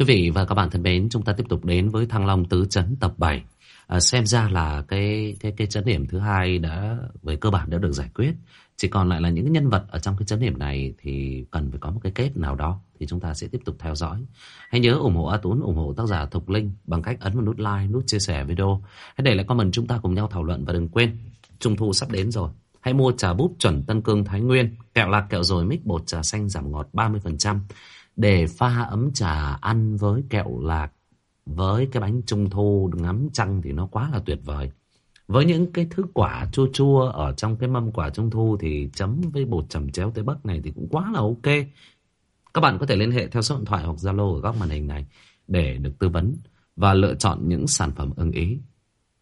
Quý vị và các bạn thân mến, chúng ta tiếp tục đến với Thăng Long Tứ Chấn tập 7. À, xem ra là cái cái cái chấn điểm thứ hai đã về cơ bản đã được giải quyết. Chỉ còn lại là những nhân vật ở trong cái chấn điểm này thì cần phải có một cái kết nào đó thì chúng ta sẽ tiếp tục theo dõi. Hãy nhớ ủng hộ A Tún, ủng hộ tác giả Thục Linh bằng cách ấn vào nút like, nút chia sẻ video. Hãy để lại comment chúng ta cùng nhau thảo luận và đừng quên Trung thu sắp đến rồi. Hãy mua trà búp chuẩn Tân Cương Thái Nguyên, kẹo lạc kẹo rồi mix bột trà xanh giảm ngọt 30% để pha ấm trà ăn với kẹo lạc, với cái bánh trung thu ngắm trăng thì nó quá là tuyệt vời. Với những cái thứ quả chua chua ở trong cái mâm quả trung thu thì chấm với bột chầm chéo tây bắc này thì cũng quá là ok. Các bạn có thể liên hệ theo số điện thoại hoặc Zalo ở góc màn hình này để được tư vấn và lựa chọn những sản phẩm ưng ý.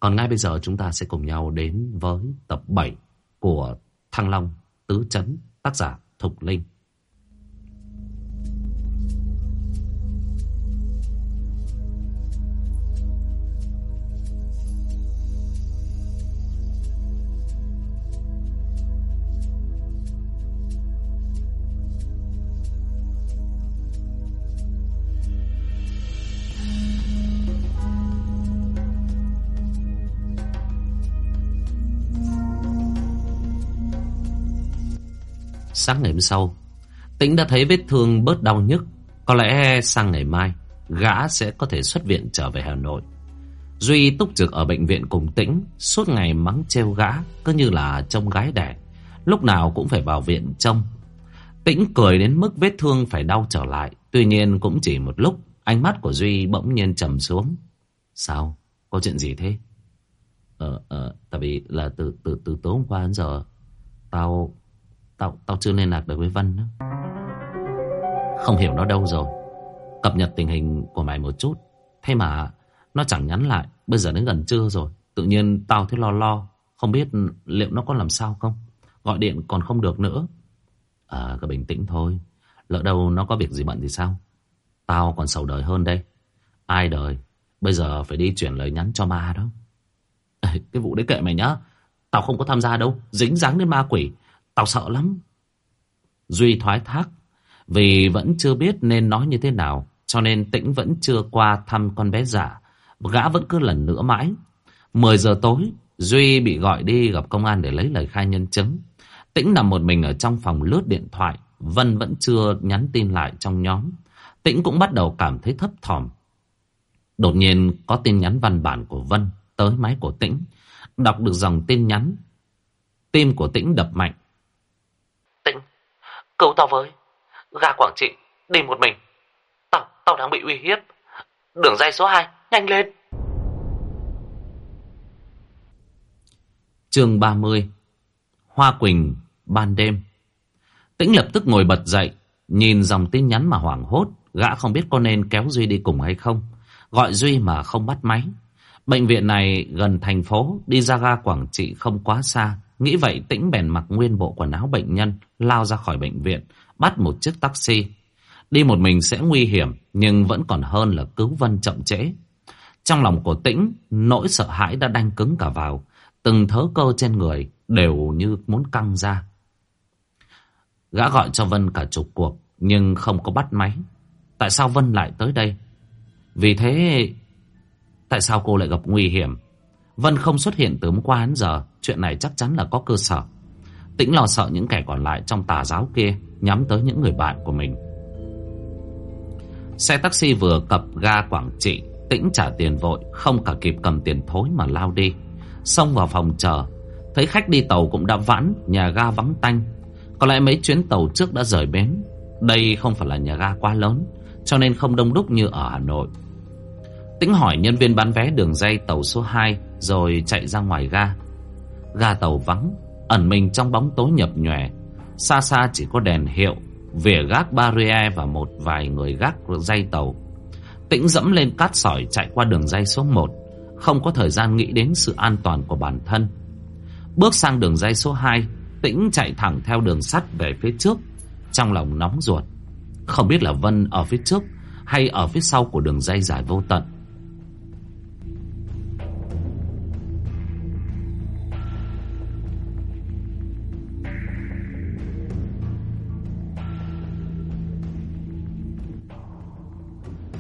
Còn ngay bây giờ chúng ta sẽ cùng nhau đến với tập 7 của Thăng Long Tứ Chấn, tác giả Thục Linh. Sáng ngày hôm sau Tĩnh đã thấy vết thương bớt đau nhức. Có lẽ sang ngày mai Gã sẽ có thể xuất viện trở về Hà Nội. Duy túc trực ở bệnh viện cùng Tĩnh Suốt ngày mắng trêu gã Cứ như là trông gái đẻ. Lúc nào cũng phải vào viện trông. Tĩnh cười đến mức vết thương phải đau trở lại. Tuy nhiên cũng chỉ một lúc Ánh mắt của Duy bỗng nhiên trầm xuống. Sao? Có chuyện gì thế? Ờ, ờ, tại vì là từ từ từ tối hôm qua đến giờ Tao Tao, tao chưa liên lạc được với Vân nữa. Không hiểu nó đâu rồi. Cập nhật tình hình của mày một chút. Thế mà nó chẳng nhắn lại. Bây giờ đến gần trưa rồi. Tự nhiên tao thấy lo lo. Không biết liệu nó có làm sao không? Gọi điện còn không được nữa. À cứ bình tĩnh thôi. Lỡ đâu nó có việc gì bận thì sao? Tao còn sầu đời hơn đây. Ai đời? Bây giờ phải đi chuyển lời nhắn cho ma đó. Cái vụ đấy kệ mày nhá. Tao không có tham gia đâu. Dính dáng đến ma quỷ. Tao sợ lắm. Duy thoái thác. Vì vẫn chưa biết nên nói như thế nào. Cho nên tĩnh vẫn chưa qua thăm con bé giả. Gã vẫn cứ lần nữa mãi. 10 giờ tối, Duy bị gọi đi gặp công an để lấy lời khai nhân chứng. Tĩnh nằm một mình ở trong phòng lướt điện thoại. Vân vẫn chưa nhắn tin lại trong nhóm. Tĩnh cũng bắt đầu cảm thấy thấp thỏm. Đột nhiên có tin nhắn văn bản của Vân tới máy của Tĩnh. Đọc được dòng tin nhắn. Tim của Tĩnh đập mạnh. Cứu tao với. Ga Quảng Trị, đi một mình. Tao, tao đang bị uy hiếp. Đường dây số 2, nhanh lên. chương 30 Hoa Quỳnh, ban đêm. Tĩnh lập tức ngồi bật dậy, nhìn dòng tin nhắn mà hoảng hốt. Gã không biết có nên kéo Duy đi cùng hay không. Gọi Duy mà không bắt máy. Bệnh viện này gần thành phố, đi ra ga Quảng Trị không quá xa. Nghĩ vậy tĩnh bèn mặc nguyên bộ quần áo bệnh nhân, lao ra khỏi bệnh viện, bắt một chiếc taxi. Đi một mình sẽ nguy hiểm, nhưng vẫn còn hơn là cứu Vân chậm trễ. Trong lòng của tĩnh, nỗi sợ hãi đã đanh cứng cả vào. Từng thớ cơ trên người đều như muốn căng ra. Gã gọi cho Vân cả chục cuộc, nhưng không có bắt máy. Tại sao Vân lại tới đây? Vì thế, tại sao cô lại gặp nguy hiểm? Vân không xuất hiện từ hôm qua đến giờ, Chuyện này chắc chắn là có cơ sở. Tĩnh lo sợ những kẻ còn lại trong tà giáo kia Nhắm tới những người bạn của mình. Xe taxi vừa cập ga Quảng Trị, Tĩnh trả tiền vội, Không cả kịp cầm tiền thối mà lao đi. Xông vào phòng chờ, Thấy khách đi tàu cũng đã vãn, Nhà ga vắng tanh. Có lẽ mấy chuyến tàu trước đã rời bến. Đây không phải là nhà ga quá lớn, Cho nên không đông đúc như ở Hà Nội. Tĩnh hỏi nhân viên bán vé đường dây tàu số 2 Rồi chạy ra ngoài ga. Ga tàu vắng, Ẩn mình trong bóng tối nhập nhòe. Xa xa chỉ có đèn hiệu, Vỉa gác barrier và một vài người gác dây tàu. Tĩnh dẫm lên cát sỏi chạy qua đường dây số 1 Không có thời gian nghĩ đến sự an toàn của bản thân. Bước sang đường dây số 2 Tĩnh chạy thẳng theo đường sắt về phía trước, Trong lòng nóng ruột. Không biết là Vân ở phía trước Hay ở phía sau của đường dây dài vô tận.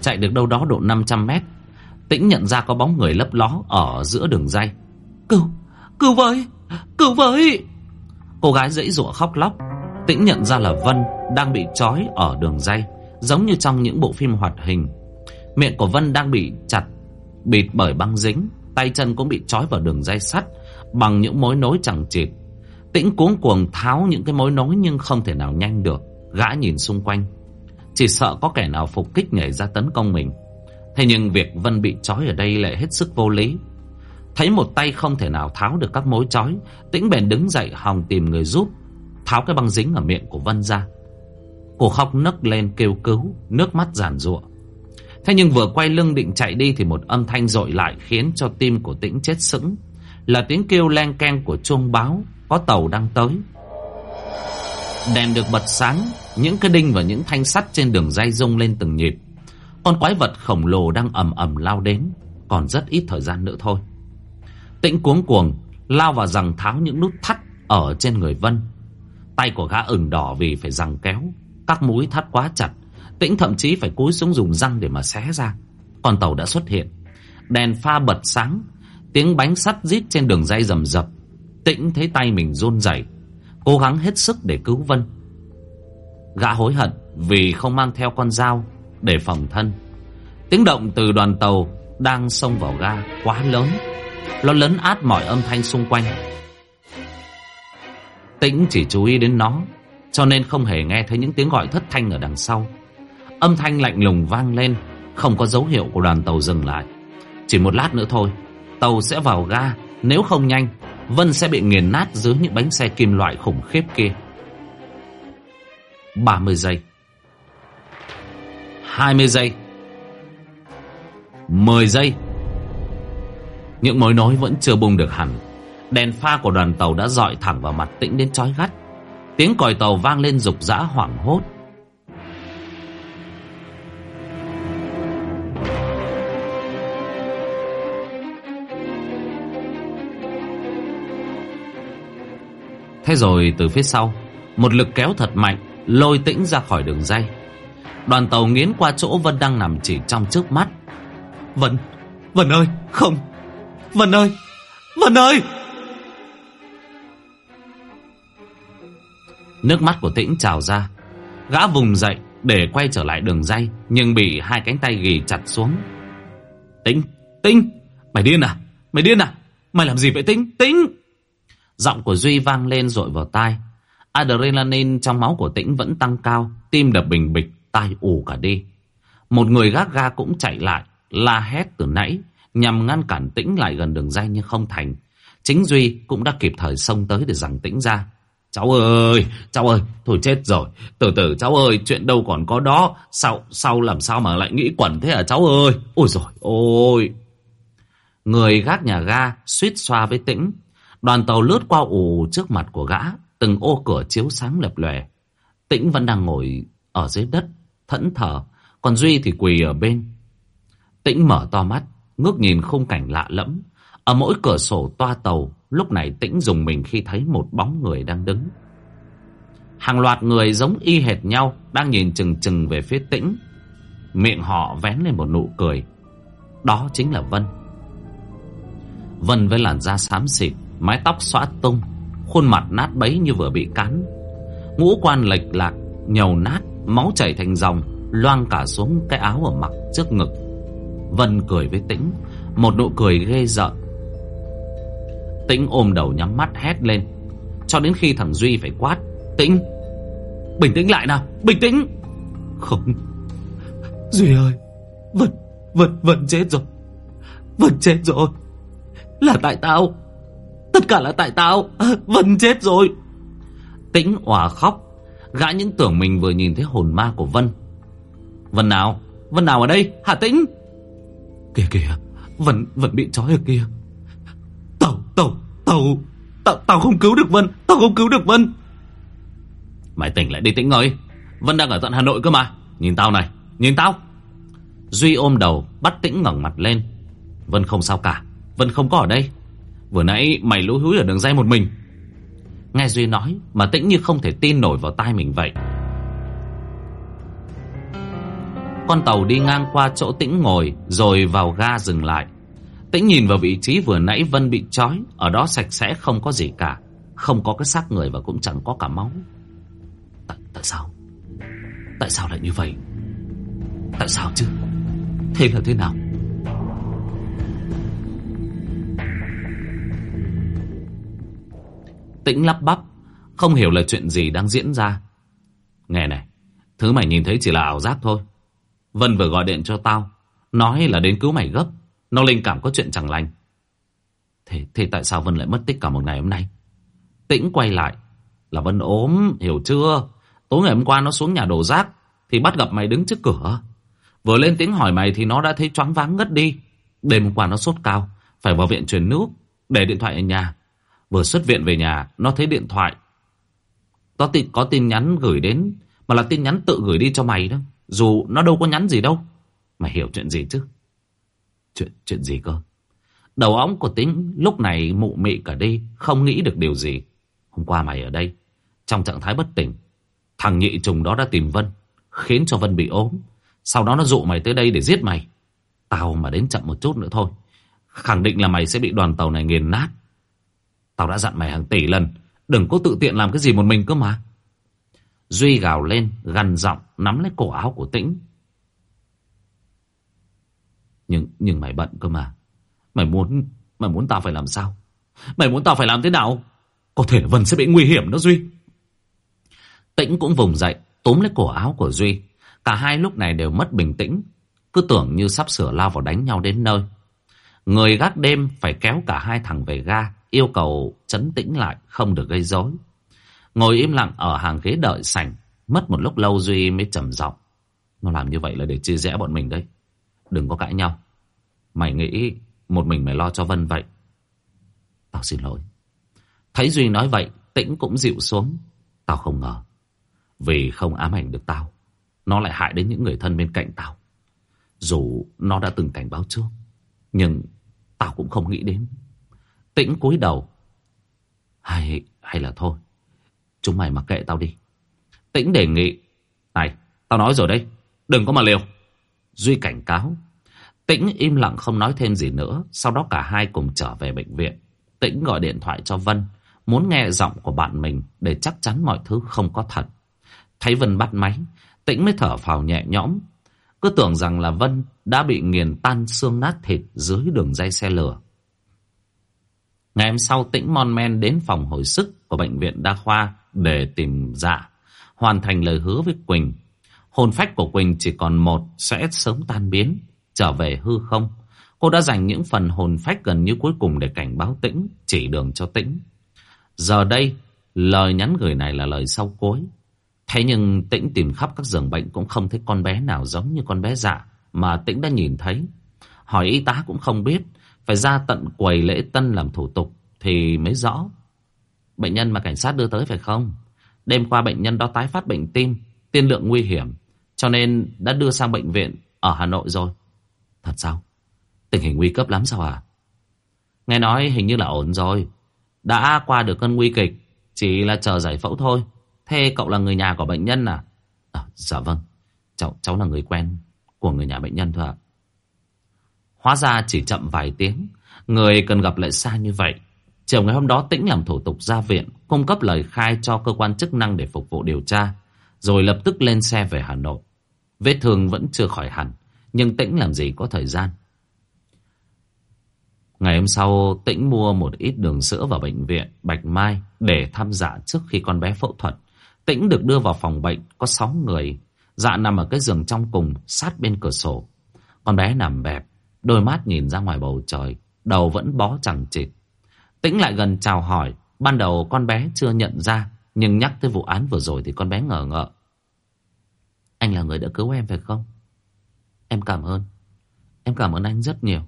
Chạy được đâu đó độ 500 mét. Tĩnh nhận ra có bóng người lấp ló Ở giữa đường dây. Cứu, cứu với, cứu với. Cô gái dãy rụa khóc lóc. Tĩnh nhận ra là Vân đang bị trói ở đường dây Giống như trong những bộ phim hoạt hình. Miệng của Vân đang bị chặt Bịt bởi băng dính. Tay chân cũng bị trói vào đường dây sắt Bằng những mối nối chẳng chịt. Tĩnh cuống cuồng tháo những cái mối nối Nhưng không thể nào nhanh được. Gã nhìn xung quanh. Chỉ sợ có kẻ nào phục kích nhảy ra tấn công mình. Thế nhưng việc Vân bị trói ở đây lại hết sức vô lý. Thấy một tay không thể nào tháo được các mối trói, Tĩnh bèn đứng dậy hòng tìm người giúp, Tháo cái băng dính ở miệng của Vân ra. Cô khóc nấc lên kêu cứu, Nước mắt giàn ruộng Thế nhưng vừa quay lưng định chạy đi Thì một âm thanh dội lại khiến cho tim của Tĩnh chết sững. Là tiếng kêu len keng của chuông báo, Có tàu đang tới. Đèn được bật sáng những cái đinh và những thanh sắt trên đường dây rung lên từng nhịp. Con quái vật khổng lồ đang ầm ầm lao đến, Còn rất ít thời gian nữa thôi. Tĩnh cuống cuồng, Lao vào rằng tháo những nút thắt Ở trên người Vân. Tay của gã ửng đỏ vì phải rằng kéo, Các mũi thắt quá chặt, Tĩnh thậm chí phải cúi xuống dùng răng để mà xé ra. Con tàu đã xuất hiện. Đèn pha bật sáng, Tiếng bánh sắt rít trên đường dây rầm rập. Tĩnh thấy tay mình run rẩy, Cố gắng hết sức để cứu Vân. Gã hối hận Vì không mang theo con dao Để phòng thân. Tiếng động từ đoàn tàu Đang xông vào ga quá lớn. Nó lấn át mọi âm thanh xung quanh. Tĩnh chỉ chú ý đến nó, Cho nên không hề nghe thấy những tiếng gọi thất thanh ở đằng sau. Âm thanh lạnh lùng vang lên, Không có dấu hiệu của đoàn tàu dừng lại. Chỉ một lát nữa thôi, Tàu sẽ vào ga, Nếu không nhanh, Vân sẽ bị nghiền nát dưới những bánh xe kim loại khủng khiếp kia. 30 giây. 20 giây. 10 giây. Những mối nối vẫn chưa bung được hẳn. Đèn pha của đoàn tàu đã dọi thẳng vào mặt tĩnh đến chói gắt. Tiếng còi tàu vang lên rục rã hoảng hốt. Thế rồi từ phía sau, Một lực kéo thật mạnh Lôi tĩnh ra khỏi đường dây. Đoàn tàu nghiến qua chỗ Vân đang nằm chỉ trong trước mắt. Vân Vân ơi, không. Vân ơi Vân ơi! Nước mắt của tĩnh trào ra. Gã vùng dậy để quay trở lại đường dây, Nhưng bị hai cánh tay ghì chặt xuống. Tĩnh Tĩnh, Mày điên à? Mày điên à? Mày làm gì vậy Tĩnh? Tĩnh! Giọng của Duy vang lên rội vào tai. Adrenaline trong máu của Tĩnh vẫn tăng cao, tim đập bình bịch, tai ù cả đi. Một người gác ga cũng chạy lại, la hét từ nãy, nhằm ngăn cản Tĩnh lại gần đường dây nhưng không thành. Chính Duy cũng đã kịp thời xông tới để giằng Tĩnh ra. Cháu ơi, cháu ơi, thôi chết rồi. Từ từ cháu ơi, chuyện đâu còn có đó. Sao, sao làm sao mà lại nghĩ quẩn thế à cháu ơi. Ôi rồi ôi. Người gác nhà ga suýt xoa với Tĩnh Đoàn tàu lướt qua ù trước mặt của gã, từng ô cửa chiếu sáng lập lòe. Tĩnh vẫn đang ngồi ở dưới đất, thẫn thờ, còn Duy thì quỳ ở bên. Tĩnh mở to mắt, ngước nhìn khung cảnh lạ lẫm. Ở mỗi cửa sổ toa tàu, lúc này Tĩnh dùng mình khi thấy một bóng người đang đứng. Hàng loạt người giống y hệt nhau, đang nhìn chừng chừng về phía Tĩnh. Miệng họ vén lên một nụ cười. Đó chính là Vân. Vân với làn da xám xịt, Mái tóc xõa tung Khuôn mặt nát bấy như vừa bị cắn. Ngũ quan lệch lạc, Nhầu nát, Máu chảy thành dòng, Loang cả xuống cái áo ở mặt trước ngực. Vân cười với Tĩnh, Một nụ cười ghê rợn. Tĩnh ôm đầu nhắm mắt hét lên. Cho đến khi thằng Duy phải quát, Tĩnh, Bình tĩnh lại nào, Bình tĩnh. Không. Duy ơi, Vân Vân Vân chết rồi. Vân chết rồi. Là tại tao. Tất cả là tại tao. Vân chết rồi. Tĩnh òa khóc. Gã những tưởng mình vừa nhìn thấy hồn ma của Vân. Vân nào? Vân nào ở đây? Hà Tĩnh? Kìa kìa Vân, Vân bị trói ở kia. Tàu Tàu Tàu. Tàu, tàu không cứu được Vân. Tàu không cứu được Vân. Mày tỉnh lại đi Tĩnh ơi. Vân đang ở tận Hà Nội cơ mà. Nhìn tao này Nhìn tao. Duy ôm đầu Bắt Tĩnh ngẩng mặt lên. Vân không sao cả. Vân không có ở đây. Vừa nãy mày lũ húi ở đường dây một mình. Nghe Duy nói Mà tĩnh như không thể tin nổi vào tai mình vậy. Con tàu đi ngang qua chỗ tĩnh ngồi Rồi vào ga dừng lại. Tĩnh nhìn vào vị trí vừa nãy Vân bị trói Ở đó sạch sẽ không có gì cả. Không có cái xác người và cũng chẳng có cả máu. Tại, tại sao? Tại sao lại như vậy? Tại sao chứ? Thế là thế nào? Tĩnh lắp bắp Không hiểu là chuyện gì đang diễn ra. Nghe này Thứ mày nhìn thấy chỉ là ảo giác thôi. Vân vừa gọi điện cho tao Nói là đến cứu mày gấp Nó linh cảm có chuyện chẳng lành. Thế, thế tại sao Vân lại mất tích cả một ngày hôm nay? Tĩnh quay lại Là Vân ốm hiểu chưa? Tối ngày hôm qua nó xuống nhà đổ rác Thì bắt gặp mày đứng trước cửa. Vừa lên tiếng hỏi mày thì nó đã thấy choáng váng ngất đi. Đêm hôm qua nó sốt cao Phải vào viện truyền nước Để điện thoại ở nhà. Vừa xuất viện về nhà Nó thấy điện thoại. Có tin, có tin nhắn gửi đến Mà là tin nhắn tự gửi đi cho mày đó. Dù nó đâu có nhắn gì đâu. Mày hiểu chuyện gì chứ? Chuyện chuyện gì cơ? Đầu óc của tính lúc này mụ mị cả đi Không nghĩ được điều gì. Hôm qua mày ở đây Trong trạng thái bất tỉnh. Thằng nhị trùng đó đã tìm Vân Khiến cho Vân bị ốm. Sau đó nó dụ mày tới đây để giết mày. Tao mà đến chậm một chút nữa thôi Khẳng định là mày sẽ bị đoàn tàu này nghiền nát. Tao đã dặn mày hàng tỷ lần, Đừng có tự tiện làm cái gì một mình cơ mà. Duy gào lên, Gằn giọng, nắm lấy cổ áo của Tĩnh. Nhưng nhưng mày bận cơ mà. Mày muốn Mày muốn tao phải làm sao? Mày muốn tao phải làm thế nào? Có thể Vân sẽ bị nguy hiểm đó Duy. Tĩnh cũng vùng dậy, Túm lấy cổ áo của Duy. Cả hai lúc này đều mất bình tĩnh, Cứ tưởng như sắp sửa lao vào đánh nhau đến nơi. Người gác đêm phải kéo cả hai thằng về ga Yêu cầu chấn tĩnh lại, Không được gây rối. Ngồi im lặng ở hàng ghế đợi sảnh Mất một lúc lâu Duy mới trầm giọng. Nó làm như vậy là để chia rẽ bọn mình đấy Đừng có cãi nhau. Mày nghĩ một mình mày lo cho Vân vậy? Tao xin lỗi. Thấy Duy nói vậy, Tĩnh cũng dịu xuống. Tao không ngờ. Vì không ám ảnh được tao, Nó lại hại đến những người thân bên cạnh tao. Dù nó đã từng cảnh báo trước, Nhưng tao cũng không nghĩ đến. Tĩnh cúi đầu. Hay hay là thôi, Chúng mày mặc kệ tao đi. Tĩnh đề nghị, Này, tao nói rồi đấy, Đừng có mà liều. Duy cảnh cáo, Tĩnh im lặng không nói thêm gì nữa, Sau đó cả hai cùng trở về bệnh viện. Tĩnh gọi điện thoại cho Vân, Muốn nghe giọng của bạn mình Để chắc chắn mọi thứ không có thật. Thấy Vân bắt máy, Tĩnh mới thở phào nhẹ nhõm. Cứ tưởng rằng là Vân đã bị nghiền tan xương nát thịt Dưới đường dây xe lửa. Ngày hôm sau Tĩnh mon men đến phòng hồi sức Của bệnh viện đa khoa Để tìm dạ Hoàn thành lời hứa với Quỳnh Hồn phách của Quỳnh chỉ còn một Sẽ sớm tan biến trở về hư không. Cô đã dành những phần hồn phách gần như cuối cùng để cảnh báo tĩnh, chỉ đường cho tĩnh. Giờ đây, lời nhắn gửi này là lời sau cuối. Thế nhưng tĩnh tìm khắp các giường bệnh cũng không thấy con bé nào giống như con bé dạ mà tĩnh đã nhìn thấy. Hỏi y tá cũng không biết, phải ra tận quầy lễ tân làm thủ tục thì mới rõ. Bệnh nhân mà cảnh sát đưa tới phải không? Đêm qua bệnh nhân đó tái phát bệnh tim, tiên lượng nguy hiểm, cho nên đã đưa sang bệnh viện ở Hà Nội rồi. Thật sao? Tình hình nguy cấp lắm sao à? Nghe nói hình như là ổn rồi. Đã qua được cơn nguy kịch. Chỉ là chờ giải phẫu thôi. Thế cậu là người nhà của bệnh nhân à? à dạ vâng. Cháu, cháu là người quen của người nhà bệnh nhân thôi ạ. Hóa ra chỉ chậm vài tiếng. Người cần gặp lại xa như vậy. Chiều ngày hôm đó Tĩnh làm thủ tục ra viện. Cung cấp lời khai cho cơ quan chức năng để phục vụ điều tra. Rồi lập tức lên xe về Hà Nội. Vết thương vẫn chưa khỏi hẳn. Nhưng Tĩnh làm gì có thời gian Ngày hôm sau, Tĩnh mua một ít đường sữa vào bệnh viện Bạch Mai Để thăm dạ trước khi con bé phẫu thuật Tĩnh được đưa vào phòng bệnh, Có 6 người Dạ nằm ở cái giường trong cùng, Sát bên cửa sổ Con bé nằm bẹp Đôi mắt nhìn ra ngoài bầu trời, Đầu vẫn bó chẳng chịt. Tĩnh lại gần chào hỏi, Ban đầu con bé chưa nhận ra, Nhưng nhắc tới vụ án vừa rồi thì con bé ngờ ngợ. Anh là người đã cứu em phải không? Em cảm ơn. Em cảm ơn anh rất nhiều.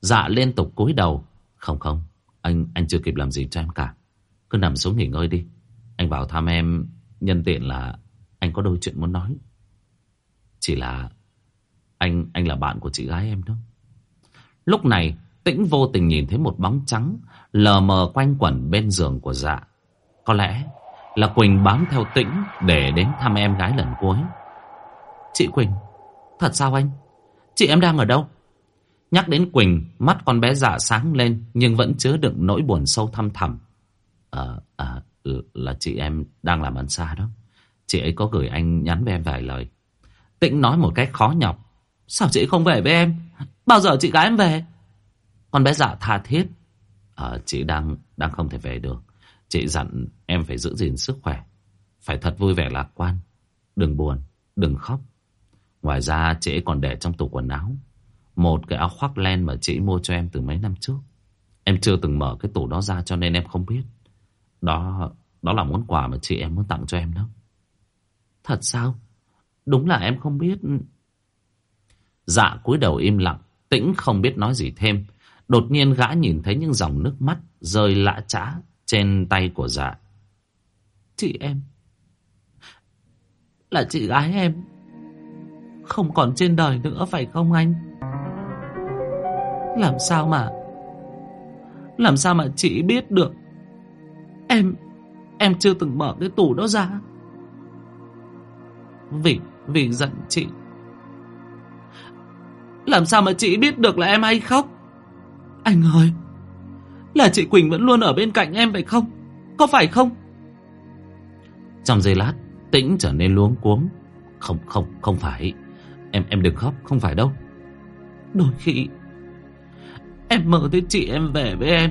Dạ liên tục cúi đầu. Không không, Anh anh chưa kịp làm gì cho em cả. Cứ nằm xuống nghỉ ngơi đi. Anh vào thăm em, Nhân tiện là Anh có đôi chuyện muốn nói. Chỉ là anh anh là bạn của chị gái em đó Lúc này Tĩnh vô tình nhìn thấy một bóng trắng Lờ mờ quanh quẩn bên giường của dạ Có lẽ là Quỳnh bám theo Tĩnh Để đến thăm em gái lần cuối Chị Quỳnh Thật sao anh? Chị em đang ở đâu? Nhắc đến Quỳnh, mắt con bé dạ sáng lên nhưng vẫn chứa đựng nỗi buồn sâu thăm thẳm. Ờ, à, là chị em đang làm ăn xa đó. Chị ấy có gửi anh nhắn với em vài lời. Tĩnh nói một cách khó nhọc. Sao chị không về với em? Bao giờ chị gái em về? Con bé dạ tha thiết. à, chị đang đang không thể về được. Chị dặn em phải giữ gìn sức khỏe. Phải thật vui vẻ lạc quan. Đừng buồn, đừng khóc. Ngoài ra chị ấy còn để trong tủ quần áo một cái áo khoác len mà chị mua cho em từ mấy năm trước. Em chưa từng mở cái tủ đó ra cho nên em không biết. Đó đó là món quà mà chị em muốn tặng cho em đó. Thật sao? Đúng là em không biết. Dạ cúi đầu im lặng, tĩnh không biết nói gì thêm. Đột nhiên gã nhìn thấy những dòng nước mắt rơi lã chã trên tay của dạ. Chị em. Là chị gái em. Không còn trên đời nữa phải không anh? Làm sao mà Làm sao mà chị biết được Em Em chưa từng mở cái tủ đó ra Vì Vì giận chị làm sao mà chị biết được là em hay khóc? Anh ơi Là chị Quỳnh vẫn luôn ở bên cạnh em phải không? Có phải không? Trong giây lát Tĩnh trở nên luống cuống. Không không không phải. Em em đừng khóc không phải đâu. Đôi khi Em mơ thấy chị em về với em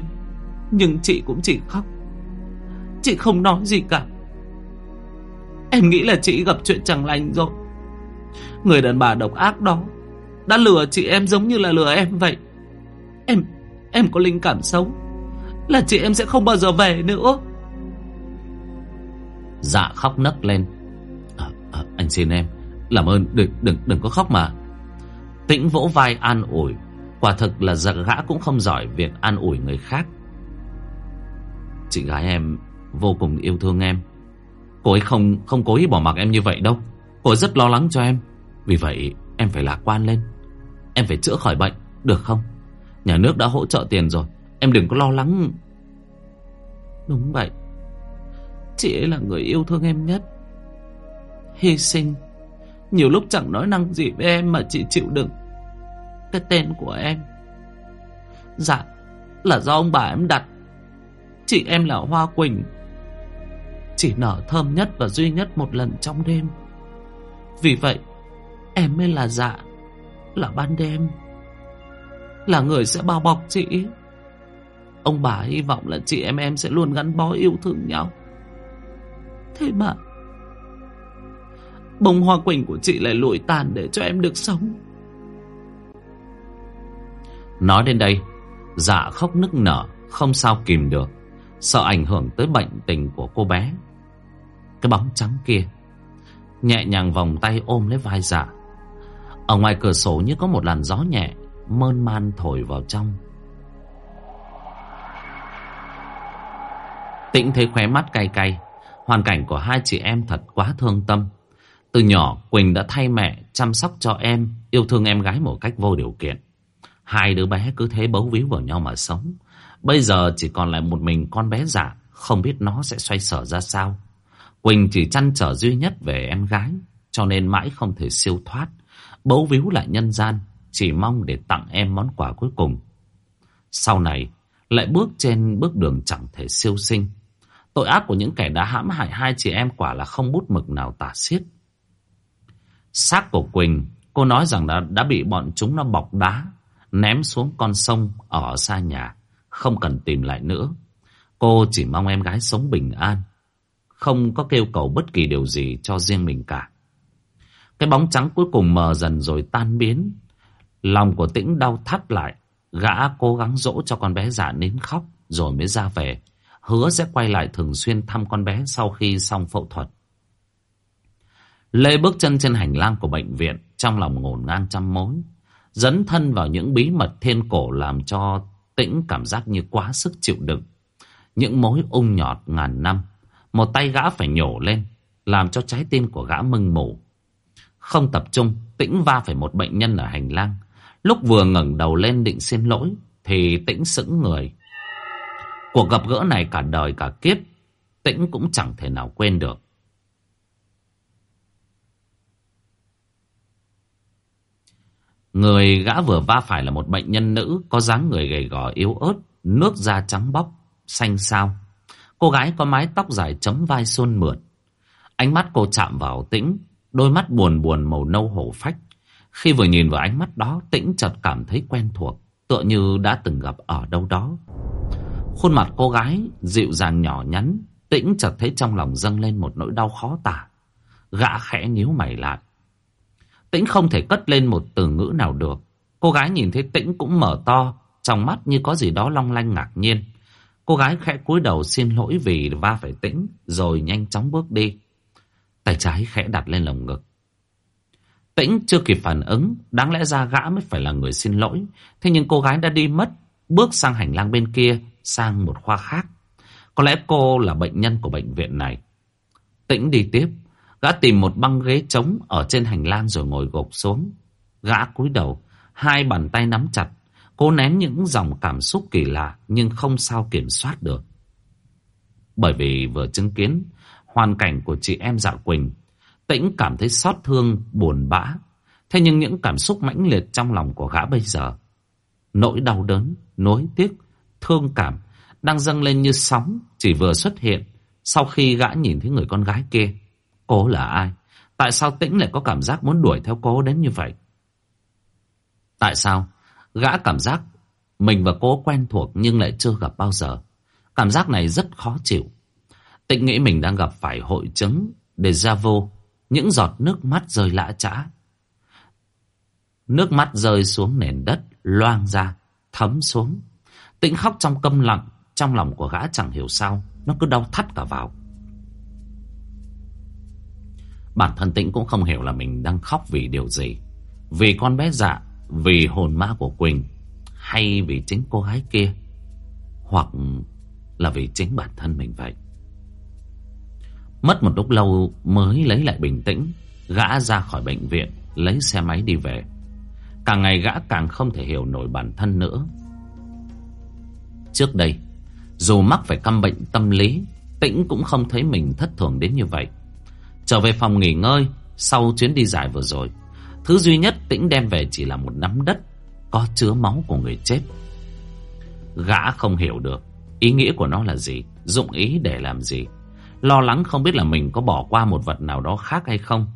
Nhưng chị cũng chỉ khóc. Chị không nói gì cả. Em nghĩ là chị gặp chuyện chẳng lành rồi. Người đàn bà độc ác đó đã lừa chị em giống như là lừa em vậy. Em Em có linh cảm xấu Là chị em sẽ không bao giờ về nữa. Dạ khóc nấc lên. À, à, Anh xin em Làm ơn đừng, đừng, đừng có khóc mà. Tĩnh vỗ vai an ủi. Quả thực là giặc gã cũng không giỏi việc an ủi người khác. Chị gái em vô cùng yêu thương em. Cô ấy không không cố ý bỏ mặc em như vậy đâu. Cô ấy rất lo lắng cho em. Vì vậy em phải lạc quan lên. Em phải chữa khỏi bệnh. Được không? Nhà nước đã hỗ trợ tiền rồi. Em đừng có lo lắng. Đúng vậy. Chị ấy là người yêu thương em nhất. Hy sinh. Nhiều lúc chẳng nói năng gì với em Mà chị chịu đựng. Cái tên của em. Dạ Là do ông bà em đặt. Chị em là Hoa Quỳnh. Chỉ nở thơm nhất và duy nhất một lần trong đêm. Vì vậy, Em mới là dạ. Là ban đêm. Là người sẽ bao bọc chị. Ông bà hy vọng là chị em em sẽ luôn gắn bó yêu thương nhau. Thế mà, Bông hoa quỳnh của chị lại lụi tàn để cho em được sống. Nói đến đây Dạ khóc nức nở, Không sao kìm được, Sợ ảnh hưởng tới bệnh tình của cô bé. Cái bóng trắng kia, Nhẹ nhàng vòng tay ôm lấy vai dạ. Ở ngoài cửa sổ như có một làn gió nhẹ Mơn man thổi vào trong Tĩnh thấy khóe mắt cay cay Hoàn cảnh của hai chị em thật quá thương tâm Từ nhỏ Quỳnh đã thay mẹ chăm sóc cho em Yêu thương em gái một cách vô điều kiện Hai đứa bé cứ thế bấu víu vào nhau mà sống. Bây giờ chỉ còn lại một mình con bé giả, không biết nó sẽ xoay sở ra sao. Quỳnh chỉ chăn trở duy nhất về em gái, cho nên mãi không thể siêu thoát. Bấu víu lại nhân gian, chỉ mong để tặng em món quà cuối cùng. Sau này, lại bước trên bước đường chẳng thể siêu sinh. Tội ác của những kẻ đã hãm hại hai chị em quả là không bút mực nào tả xiết. Xác của Quỳnh, cô nói rằng đã, đã bị bọn chúng nó bọc đá, ném xuống con sông ở xa nhà, không cần tìm lại nữa. Cô chỉ mong em gái sống bình an, không có kêu cầu bất kỳ điều gì cho riêng mình cả. Cái bóng trắng cuối cùng mờ dần rồi tan biến. Lòng của tĩnh đau thắt lại, gã cố gắng dỗ cho con bé giả nín khóc rồi mới ra về. Hứa sẽ quay lại thường xuyên thăm con bé sau khi xong phẫu thuật. Lê bước chân trên hành lang của bệnh viện, trong lòng ngổn ngang trăm mối. Dấn thân vào những bí mật thiên cổ làm cho tĩnh cảm giác như quá sức chịu đựng. Những mối ung nhọt ngàn năm. Một tay gã phải nhổ lên, làm cho trái tim của gã mưng mủ. Không tập trung, tĩnh va phải một bệnh nhân ở hành lang. Lúc vừa ngẩng đầu lên định xin lỗi, thì tĩnh sững người. Cuộc gặp gỡ này cả đời cả kiếp, tĩnh cũng chẳng thể nào quên được. Người gã vừa va phải là một bệnh nhân nữ có dáng người gầy gò yếu ớt, nước da trắng bóc, xanh xao. Cô gái có mái tóc dài chấm vai xôn mượt. Ánh mắt cô chạm vào tĩnh, đôi mắt buồn buồn màu nâu hổ phách. Khi vừa nhìn vào ánh mắt đó, tĩnh chợt cảm thấy quen thuộc, tựa như đã từng gặp ở đâu đó. Khuôn mặt cô gái dịu dàng nhỏ nhắn, tĩnh chợt thấy trong lòng dâng lên một nỗi đau khó tả. Gã khẽ nhíu mày lại. Tĩnh không thể cất lên một từ ngữ nào được. Cô gái nhìn thấy Tĩnh cũng mở to, trong mắt như có gì đó long lanh ngạc nhiên. Cô gái khẽ cúi đầu xin lỗi vì va phải Tĩnh, rồi nhanh chóng bước đi. Tay trái khẽ đặt lên lồng ngực. Tĩnh chưa kịp phản ứng, đáng lẽ ra gã mới phải là người xin lỗi. Thế nhưng cô gái đã đi mất, bước sang hành lang bên kia, sang một khoa khác. Có lẽ cô là bệnh nhân của bệnh viện này. Tĩnh đi tiếp, Gã tìm một băng ghế trống ở trên hành lang rồi ngồi gục xuống. Gã cúi đầu, hai bàn tay nắm chặt, cố nén những dòng cảm xúc kỳ lạ nhưng không sao kiểm soát được. Bởi vì vừa chứng kiến hoàn cảnh của chị em Dạ Quỳnh, Tĩnh cảm thấy xót thương, buồn bã. Thế nhưng những cảm xúc mãnh liệt trong lòng của gã bây giờ, nỗi đau đớn, nối tiếc, thương cảm đang dâng lên như sóng chỉ vừa xuất hiện sau khi gã nhìn thấy người con gái kia. Cô là ai? Tại sao Tĩnh lại có cảm giác muốn đuổi theo cô đến như vậy? Tại sao? Gã cảm giác mình và cô quen thuộc nhưng lại chưa gặp bao giờ. Cảm giác này rất khó chịu. Tĩnh nghĩ mình đang gặp phải hội chứng để ra vô những giọt nước mắt rơi lã trã, Nước mắt rơi xuống nền đất, loang ra, thấm xuống. Tĩnh khóc trong câm lặng, trong lòng của gã chẳng hiểu sao, nó cứ đau thắt cả vào. Bản thân Tĩnh cũng không hiểu là mình đang khóc vì điều gì. Vì con bé dạ, vì hồn ma của Quỳnh, hay vì chính cô gái kia, hoặc là vì chính bản thân mình vậy. Mất một lúc lâu mới lấy lại bình tĩnh, gã ra khỏi bệnh viện, lấy xe máy đi về. Càng ngày gã càng không thể hiểu nổi bản thân nữa. Trước đây, dù mắc phải căn bệnh tâm lý, Tĩnh cũng không thấy mình thất thường đến như vậy. Trở về phòng nghỉ ngơi Sau chuyến đi dài vừa rồi Thứ duy nhất tĩnh đem về chỉ là một nắm đất Có chứa máu của người chết Gã không hiểu được Ý nghĩa của nó là gì Dụng ý để làm gì Lo lắng không biết là mình có bỏ qua một vật nào đó khác hay không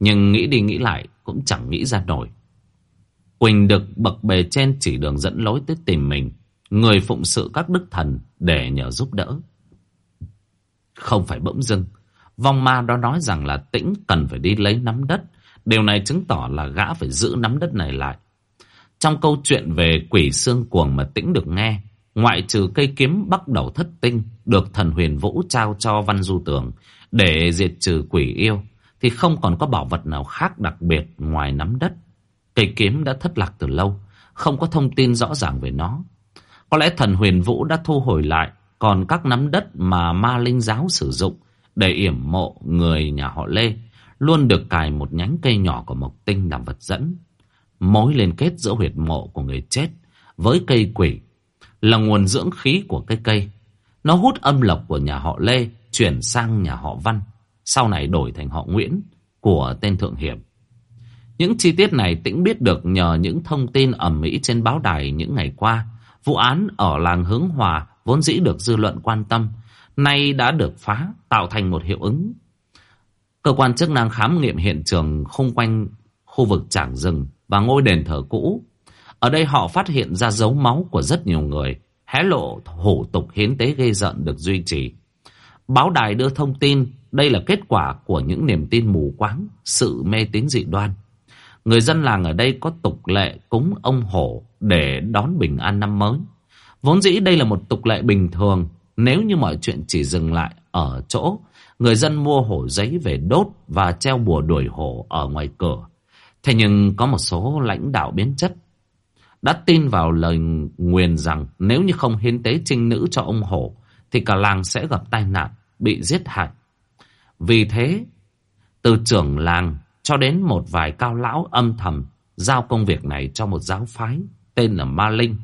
Nhưng nghĩ đi nghĩ lại Cũng chẳng nghĩ ra nổi Quỳnh được bậc bề trên chỉ đường dẫn lối tới tìm mình Người phụng sự các đức thần Để nhờ giúp đỡ Không phải bỗng dưng Vong ma đó nói rằng là tĩnh cần phải đi lấy nắm đất. Điều này chứng tỏ là gã phải giữ nắm đất này lại. Trong câu chuyện về quỷ xương cuồng mà tĩnh được nghe, ngoại trừ cây kiếm bắt đầu thất tinh được thần huyền vũ trao cho Văn Du Tường để diệt trừ quỷ yêu, thì không còn có bảo vật nào khác đặc biệt ngoài nắm đất. Cây kiếm đã thất lạc từ lâu, không có thông tin rõ ràng về nó. Có lẽ thần huyền vũ đã thu hồi lại, còn các nắm đất mà ma linh giáo sử dụng để yểm mộ người nhà họ Lê luôn được cài một nhánh cây nhỏ của mộc tinh làm vật dẫn. Mối liên kết giữa huyệt mộ của người chết với cây quỷ là nguồn dưỡng khí của cây cây. Nó hút âm lộc của nhà họ Lê chuyển sang nhà họ Văn, sau này đổi thành họ Nguyễn của tên Thượng Hiệp. Những chi tiết này tĩnh biết được nhờ những thông tin ẩm mỹ trên báo đài những ngày qua. Vụ án ở làng Hướng Hòa vốn dĩ được dư luận quan tâm nay đã được phá, tạo thành một hiệu ứng. Cơ quan chức năng khám nghiệm hiện trường xung quanh khu vực trảng rừng và ngôi đền thờ cũ. Ở đây họ phát hiện ra dấu máu của rất nhiều người, hé lộ hủ tục hiến tế gây giận được duy trì. Báo đài đưa thông tin đây là kết quả của những niềm tin mù quáng, sự mê tín dị đoan. Người dân làng ở đây có tục lệ cúng ông hổ để đón bình an năm mới. Vốn dĩ đây là một tục lệ bình thường nếu như mọi chuyện chỉ dừng lại ở chỗ người dân mua hổ giấy về đốt và treo bùa đuổi hổ ở ngoài cửa. Thế nhưng có một số lãnh đạo biến chất đã tin vào lời nguyền rằng nếu như không hiến tế trinh nữ cho ông hổ thì cả làng sẽ gặp tai nạn, bị giết hại. Vì thế, từ trưởng làng cho đến một vài cao lão âm thầm giao công việc này cho một giáo phái tên là Ma Linh,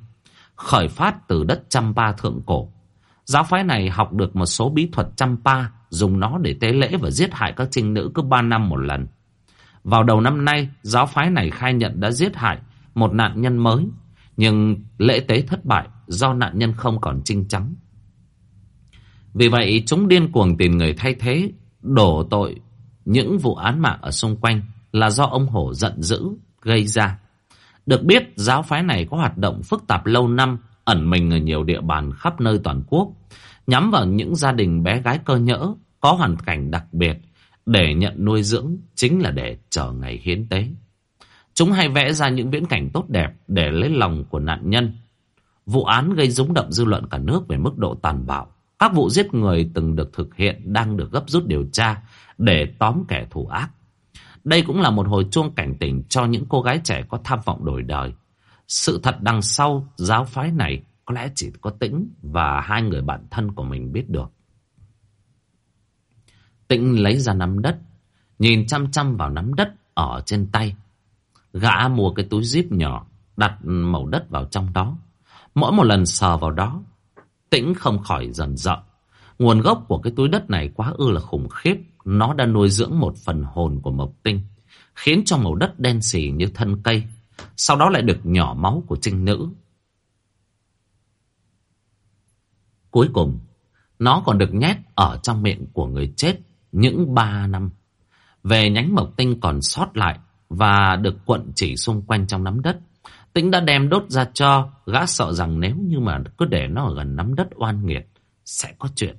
khởi phát từ đất Champa thượng cổ Giáo phái này học được một số bí thuật trăm pa, dùng nó để tế lễ và giết hại các trinh nữ cứ ba năm một lần. Vào đầu năm nay, giáo phái này khai nhận đã giết hại một nạn nhân mới. Nhưng lễ tế thất bại do nạn nhân không còn trinh trắng. Vì vậy chúng điên cuồng tìm người thay thế, đổ tội những vụ án mạng ở xung quanh là do ông Hổ giận dữ gây ra. Được biết giáo phái này có hoạt động phức tạp lâu năm, ẩn mình ở nhiều địa bàn khắp nơi toàn quốc, nhắm vào những gia đình bé gái cơ nhỡ có hoàn cảnh đặc biệt để nhận nuôi dưỡng chính là để chờ ngày hiến tế. Chúng hay vẽ ra những viễn cảnh tốt đẹp để lấy lòng của nạn nhân. Vụ án gây rúng động dư luận cả nước về mức độ tàn bạo. Các vụ giết người từng được thực hiện đang được gấp rút điều tra để tóm kẻ thù ác. Đây cũng là một hồi chuông cảnh tỉnh cho những cô gái trẻ có tham vọng đổi đời. Sự thật đằng sau giáo phái này có lẽ chỉ có Tĩnh và hai người bạn thân của mình biết được. Tĩnh lấy ra nắm đất, nhìn chăm chăm vào nắm đất ở trên tay. Gã mua cái túi zip nhỏ, đặt màu đất vào trong đó. Mỗi một lần sờ vào đó, Tĩnh không khỏi dần dợ Nguồn gốc của cái túi đất này quá ư là khủng khiếp. Nó đã nuôi dưỡng một phần hồn của Mộc Tinh, khiến cho màu đất đen sì như thân cây. Sau đó lại được nhỏ máu của trinh nữ. Cuối cùng, nó còn được nhét ở trong miệng của người chết những ba năm. Về nhánh mộc tinh còn sót lại và được quận chỉ xung quanh trong nắm đất. Tĩnh đã đem đốt ra cho, gã sợ rằng nếu như mà cứ để nó ở gần nắm đất oan nghiệt, sẽ có chuyện.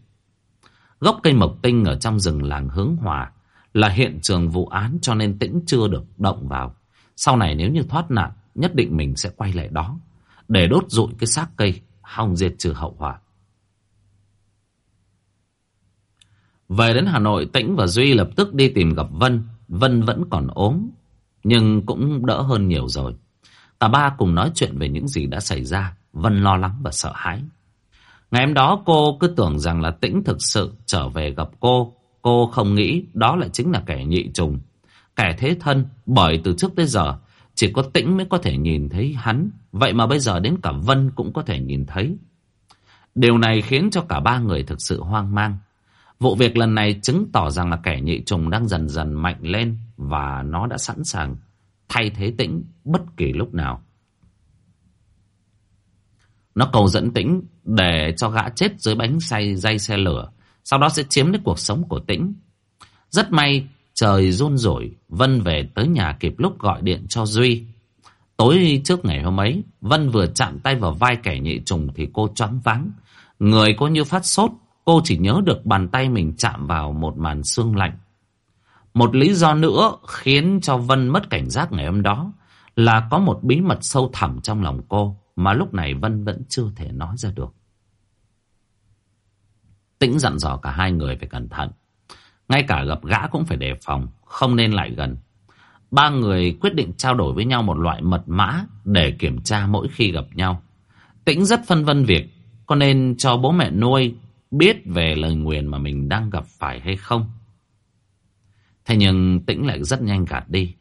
Gốc cây mộc tinh ở trong rừng làng hướng hòa là hiện trường vụ án cho nên Tĩnh chưa được động vào. Sau này nếu như thoát nạn, nhất định mình sẽ quay lại đó để đốt rụi cái xác cây, hòng diệt trừ hậu họa. Về đến Hà Nội, Tĩnh và Duy lập tức đi tìm gặp Vân. Vân vẫn còn ốm, nhưng cũng đỡ hơn nhiều rồi. Cả ba cùng nói chuyện về những gì đã xảy ra. Vân lo lắng và sợ hãi. Ngày hôm đó cô cứ tưởng rằng là Tĩnh thực sự trở về gặp cô. Cô không nghĩ đó lại chính là kẻ nhị trùng. Kẻ thế thân, bởi từ trước tới giờ, chỉ có Tĩnh mới có thể nhìn thấy hắn. Vậy mà bây giờ đến cả Vân cũng có thể nhìn thấy. Điều này khiến cho cả ba người thực sự hoang mang. Vụ việc lần này chứng tỏ rằng là kẻ nhị trùng đang dần dần mạnh lên và nó đã sẵn sàng thay thế tĩnh bất kỳ lúc nào. Nó cầu dẫn tĩnh để cho gã chết dưới bánh xay dây xe lửa, sau đó sẽ chiếm lấy cuộc sống của tĩnh. Rất may trời run rủi, Vân về tới nhà kịp lúc gọi điện cho Duy. Tối trước ngày hôm ấy, Vân vừa chạm tay vào vai kẻ nhị trùng thì cô choáng váng. Người cô như phát sốt, Cô chỉ nhớ được bàn tay mình chạm vào một màn xương lạnh. Một lý do nữa khiến cho Vân mất cảnh giác ngày hôm đó là có một bí mật sâu thẳm trong lòng cô mà lúc này Vân vẫn chưa thể nói ra được. Tĩnh dặn dò cả hai người phải cẩn thận. Ngay cả gặp gã cũng phải đề phòng, không nên lại gần. Ba người quyết định trao đổi với nhau một loại mật mã để kiểm tra mỗi khi gặp nhau. Tĩnh rất phân vân việc có nên cho bố mẹ nuôi biết về lời nguyền mà mình đang gặp phải hay không. Thế nhưng tĩnh lại rất nhanh gạt đi.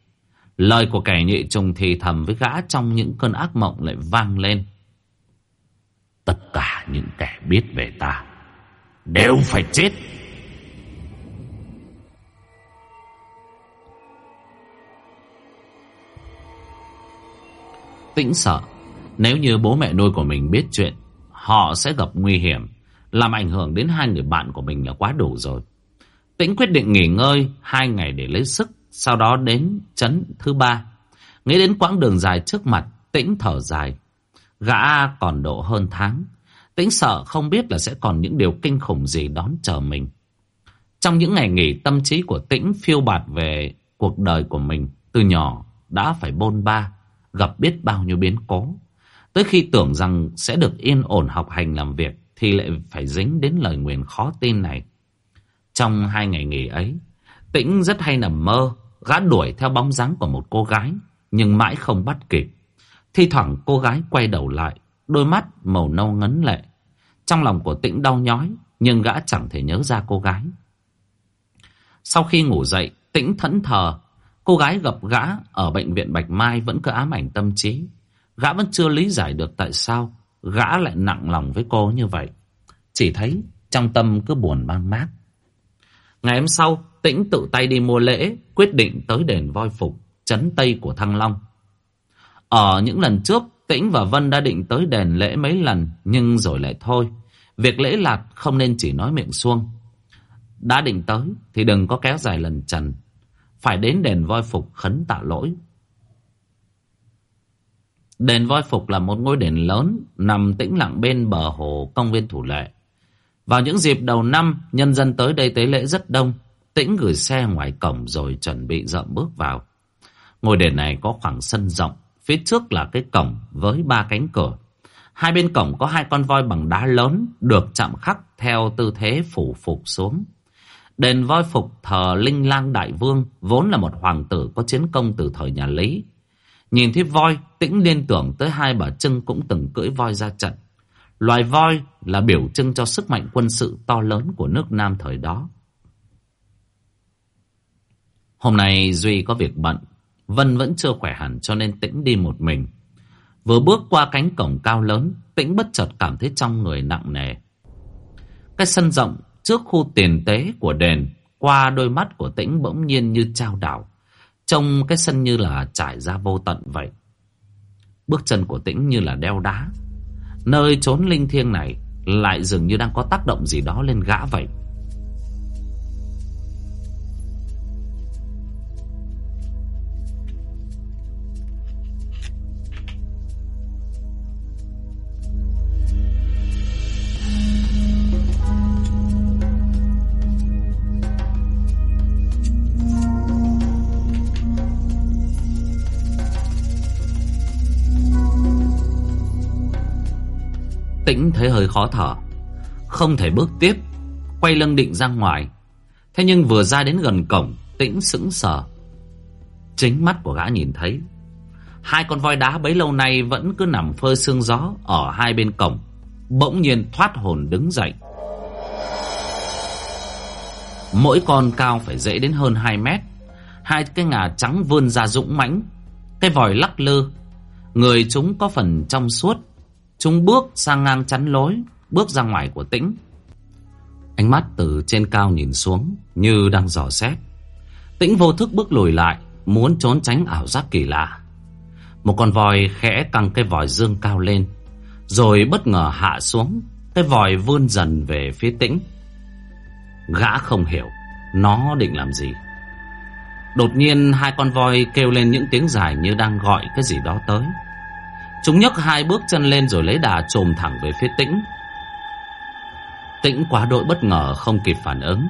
Lời của kẻ nhị trùng thì thầm với gã trong những cơn ác mộng lại vang lên. Tất cả những kẻ biết về ta đều phải chết. Tĩnh sợ, nếu như bố mẹ nuôi của mình biết chuyện, họ sẽ gặp nguy hiểm. Làm ảnh hưởng đến hai người bạn của mình là quá đủ rồi. Tĩnh quyết định nghỉ ngơi hai ngày để lấy sức. Sau đó đến chấn thứ ba. Nghĩ đến quãng đường dài trước mặt, Tĩnh thở dài. Gã còn độ hơn tháng. Tĩnh sợ không biết là sẽ còn những điều kinh khủng gì đón chờ mình. Trong những ngày nghỉ tâm trí của Tĩnh phiêu bạt về cuộc đời của mình. Từ nhỏ đã phải bôn ba, gặp biết bao nhiêu biến cố. Tới khi tưởng rằng sẽ được yên ổn học hành làm việc thì lại phải dính đến lời nguyền khó tin này. Trong hai ngày nghỉ ấy, Tĩnh rất hay nằm mơ, gã đuổi theo bóng dáng của một cô gái, nhưng mãi không bắt kịp. Thi thoảng cô gái quay đầu lại, đôi mắt màu nâu ngấn lệ. Trong lòng của Tĩnh đau nhói, nhưng gã chẳng thể nhớ ra cô gái. Sau khi ngủ dậy, Tĩnh thẫn thờ, cô gái gặp gã ở bệnh viện Bạch Mai vẫn cứ ám ảnh tâm trí. Gã vẫn chưa lý giải được tại sao gã lại nặng lòng với cô như vậy. Chỉ thấy trong tâm cứ buồn mang mát. Ngày hôm sau, Tĩnh tự tay đi mua lễ, quyết định tới đền voi phục, chấn Tây của Thăng Long. Ở những lần trước, Tĩnh và Vân đã định tới đền lễ mấy lần, nhưng rồi lại thôi. Việc lễ lạc không nên chỉ nói miệng xuông. Đã định tới thì đừng có kéo dài lần trần. Phải đến đền voi phục khấn tạ lỗi. Đền voi phục là một ngôi đền lớn nằm tĩnh lặng bên bờ hồ công viên thủ lệ. Vào những dịp đầu năm, nhân dân tới đây tế lễ rất đông. Tĩnh gửi xe ngoài cổng rồi chuẩn bị dậm bước vào. Ngôi đền này có khoảng sân rộng, phía trước là cái cổng với ba cánh cửa. Hai bên cổng có hai con voi bằng đá lớn được chạm khắc theo tư thế phủ phục xuống. Đền voi phục thờ Linh Lang Đại Vương vốn là một hoàng tử có chiến công từ thời nhà Lý. Nhìn thấy voi, tĩnh liên tưởng tới hai bà Trưng cũng từng cưỡi voi ra trận. Loài voi là biểu trưng cho sức mạnh quân sự to lớn của nước Nam thời đó. Hôm nay Duy có việc bận, Vân vẫn chưa khỏe hẳn cho nên tĩnh đi một mình. Vừa bước qua cánh cổng cao lớn, tĩnh bất chợt cảm thấy trong người nặng nề. Cái sân rộng trước khu tiền tế của đền, qua đôi mắt của tĩnh bỗng nhiên như trao đảo. Trông cái sân như là trải ra vô tận vậy. Bước chân của tĩnh như là đeo đá. Nơi trốn linh thiêng này lại dường như đang có tác động gì đó lên gã vậy. Tĩnh thấy hơi khó thở. Không thể bước tiếp, Quay lưng định ra ngoài. Thế nhưng vừa ra đến gần cổng, Tĩnh sững sờ. Chính mắt của gã nhìn thấy, Hai con voi đá bấy lâu nay Vẫn cứ nằm phơi sương gió Ở hai bên cổng, Bỗng nhiên thoát hồn đứng dậy. Mỗi con cao phải dễ đến hơn 2 mét, Hai cái ngà trắng vươn ra dũng mãnh, Cái vòi lắc lư. Người chúng có phần trong suốt Chúng bước sang ngang chắn lối, bước ra ngoài của tĩnh. Ánh mắt từ trên cao nhìn xuống như đang dò xét. Tĩnh vô thức bước lùi lại, muốn trốn tránh ảo giác kỳ lạ. Một con voi khẽ căng cái vòi dương cao lên, rồi bất ngờ hạ xuống, cái vòi vươn dần về phía tĩnh. Gã không hiểu, nó định làm gì. Đột nhiên hai con voi kêu lên những tiếng dài như đang gọi cái gì đó tới. Chúng nhấc hai bước chân lên rồi lấy đà trồm thẳng về phía tĩnh. Tĩnh quá đội bất ngờ, không kịp phản ứng.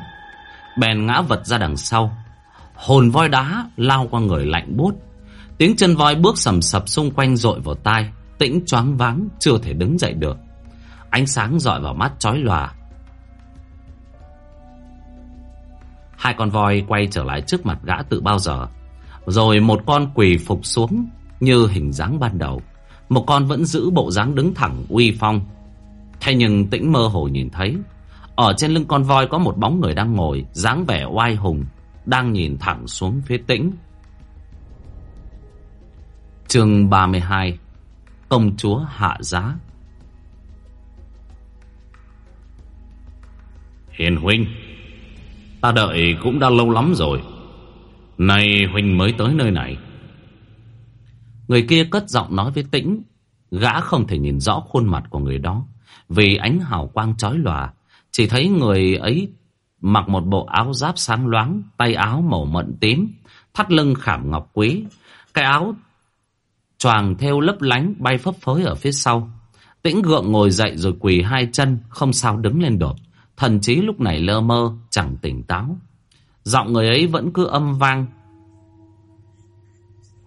Bèn ngã vật ra đằng sau. Hồn voi đá lao qua người lạnh buốt. Tiếng chân voi bước sầm sập xung quanh rội vào tai. Tĩnh choáng váng, chưa thể đứng dậy được. Ánh sáng dọi vào mắt chói lòa. Hai con voi quay trở lại trước mặt gã tự bao giờ. Rồi một con quỳ phục xuống, như hình dáng ban đầu. Một con vẫn giữ bộ dáng đứng thẳng, uy phong. Thế nhưng tĩnh mơ hồ nhìn thấy, Ở trên lưng con voi có một bóng người đang ngồi, dáng vẻ oai hùng, Đang nhìn thẳng xuống phía tĩnh. Chương 32 Công chúa hạ giá. Hiền huynh, Ta đợi cũng đã lâu lắm rồi. Nay huynh mới tới nơi này. Người kia cất giọng nói với tĩnh, Gã không thể nhìn rõ khuôn mặt của người đó, Vì ánh hào quang chói lòa. Chỉ thấy người ấy Mặc một bộ áo giáp sáng loáng, Tay áo màu mận tím, Thắt lưng khảm ngọc quý. Cái áo choàng theo lấp lánh Bay phấp phới ở phía sau. Tĩnh gượng ngồi dậy rồi quỳ hai chân, Không sao đứng lên đột Thần trí lúc này lơ mơ, chẳng tỉnh táo. Giọng người ấy vẫn cứ âm vang.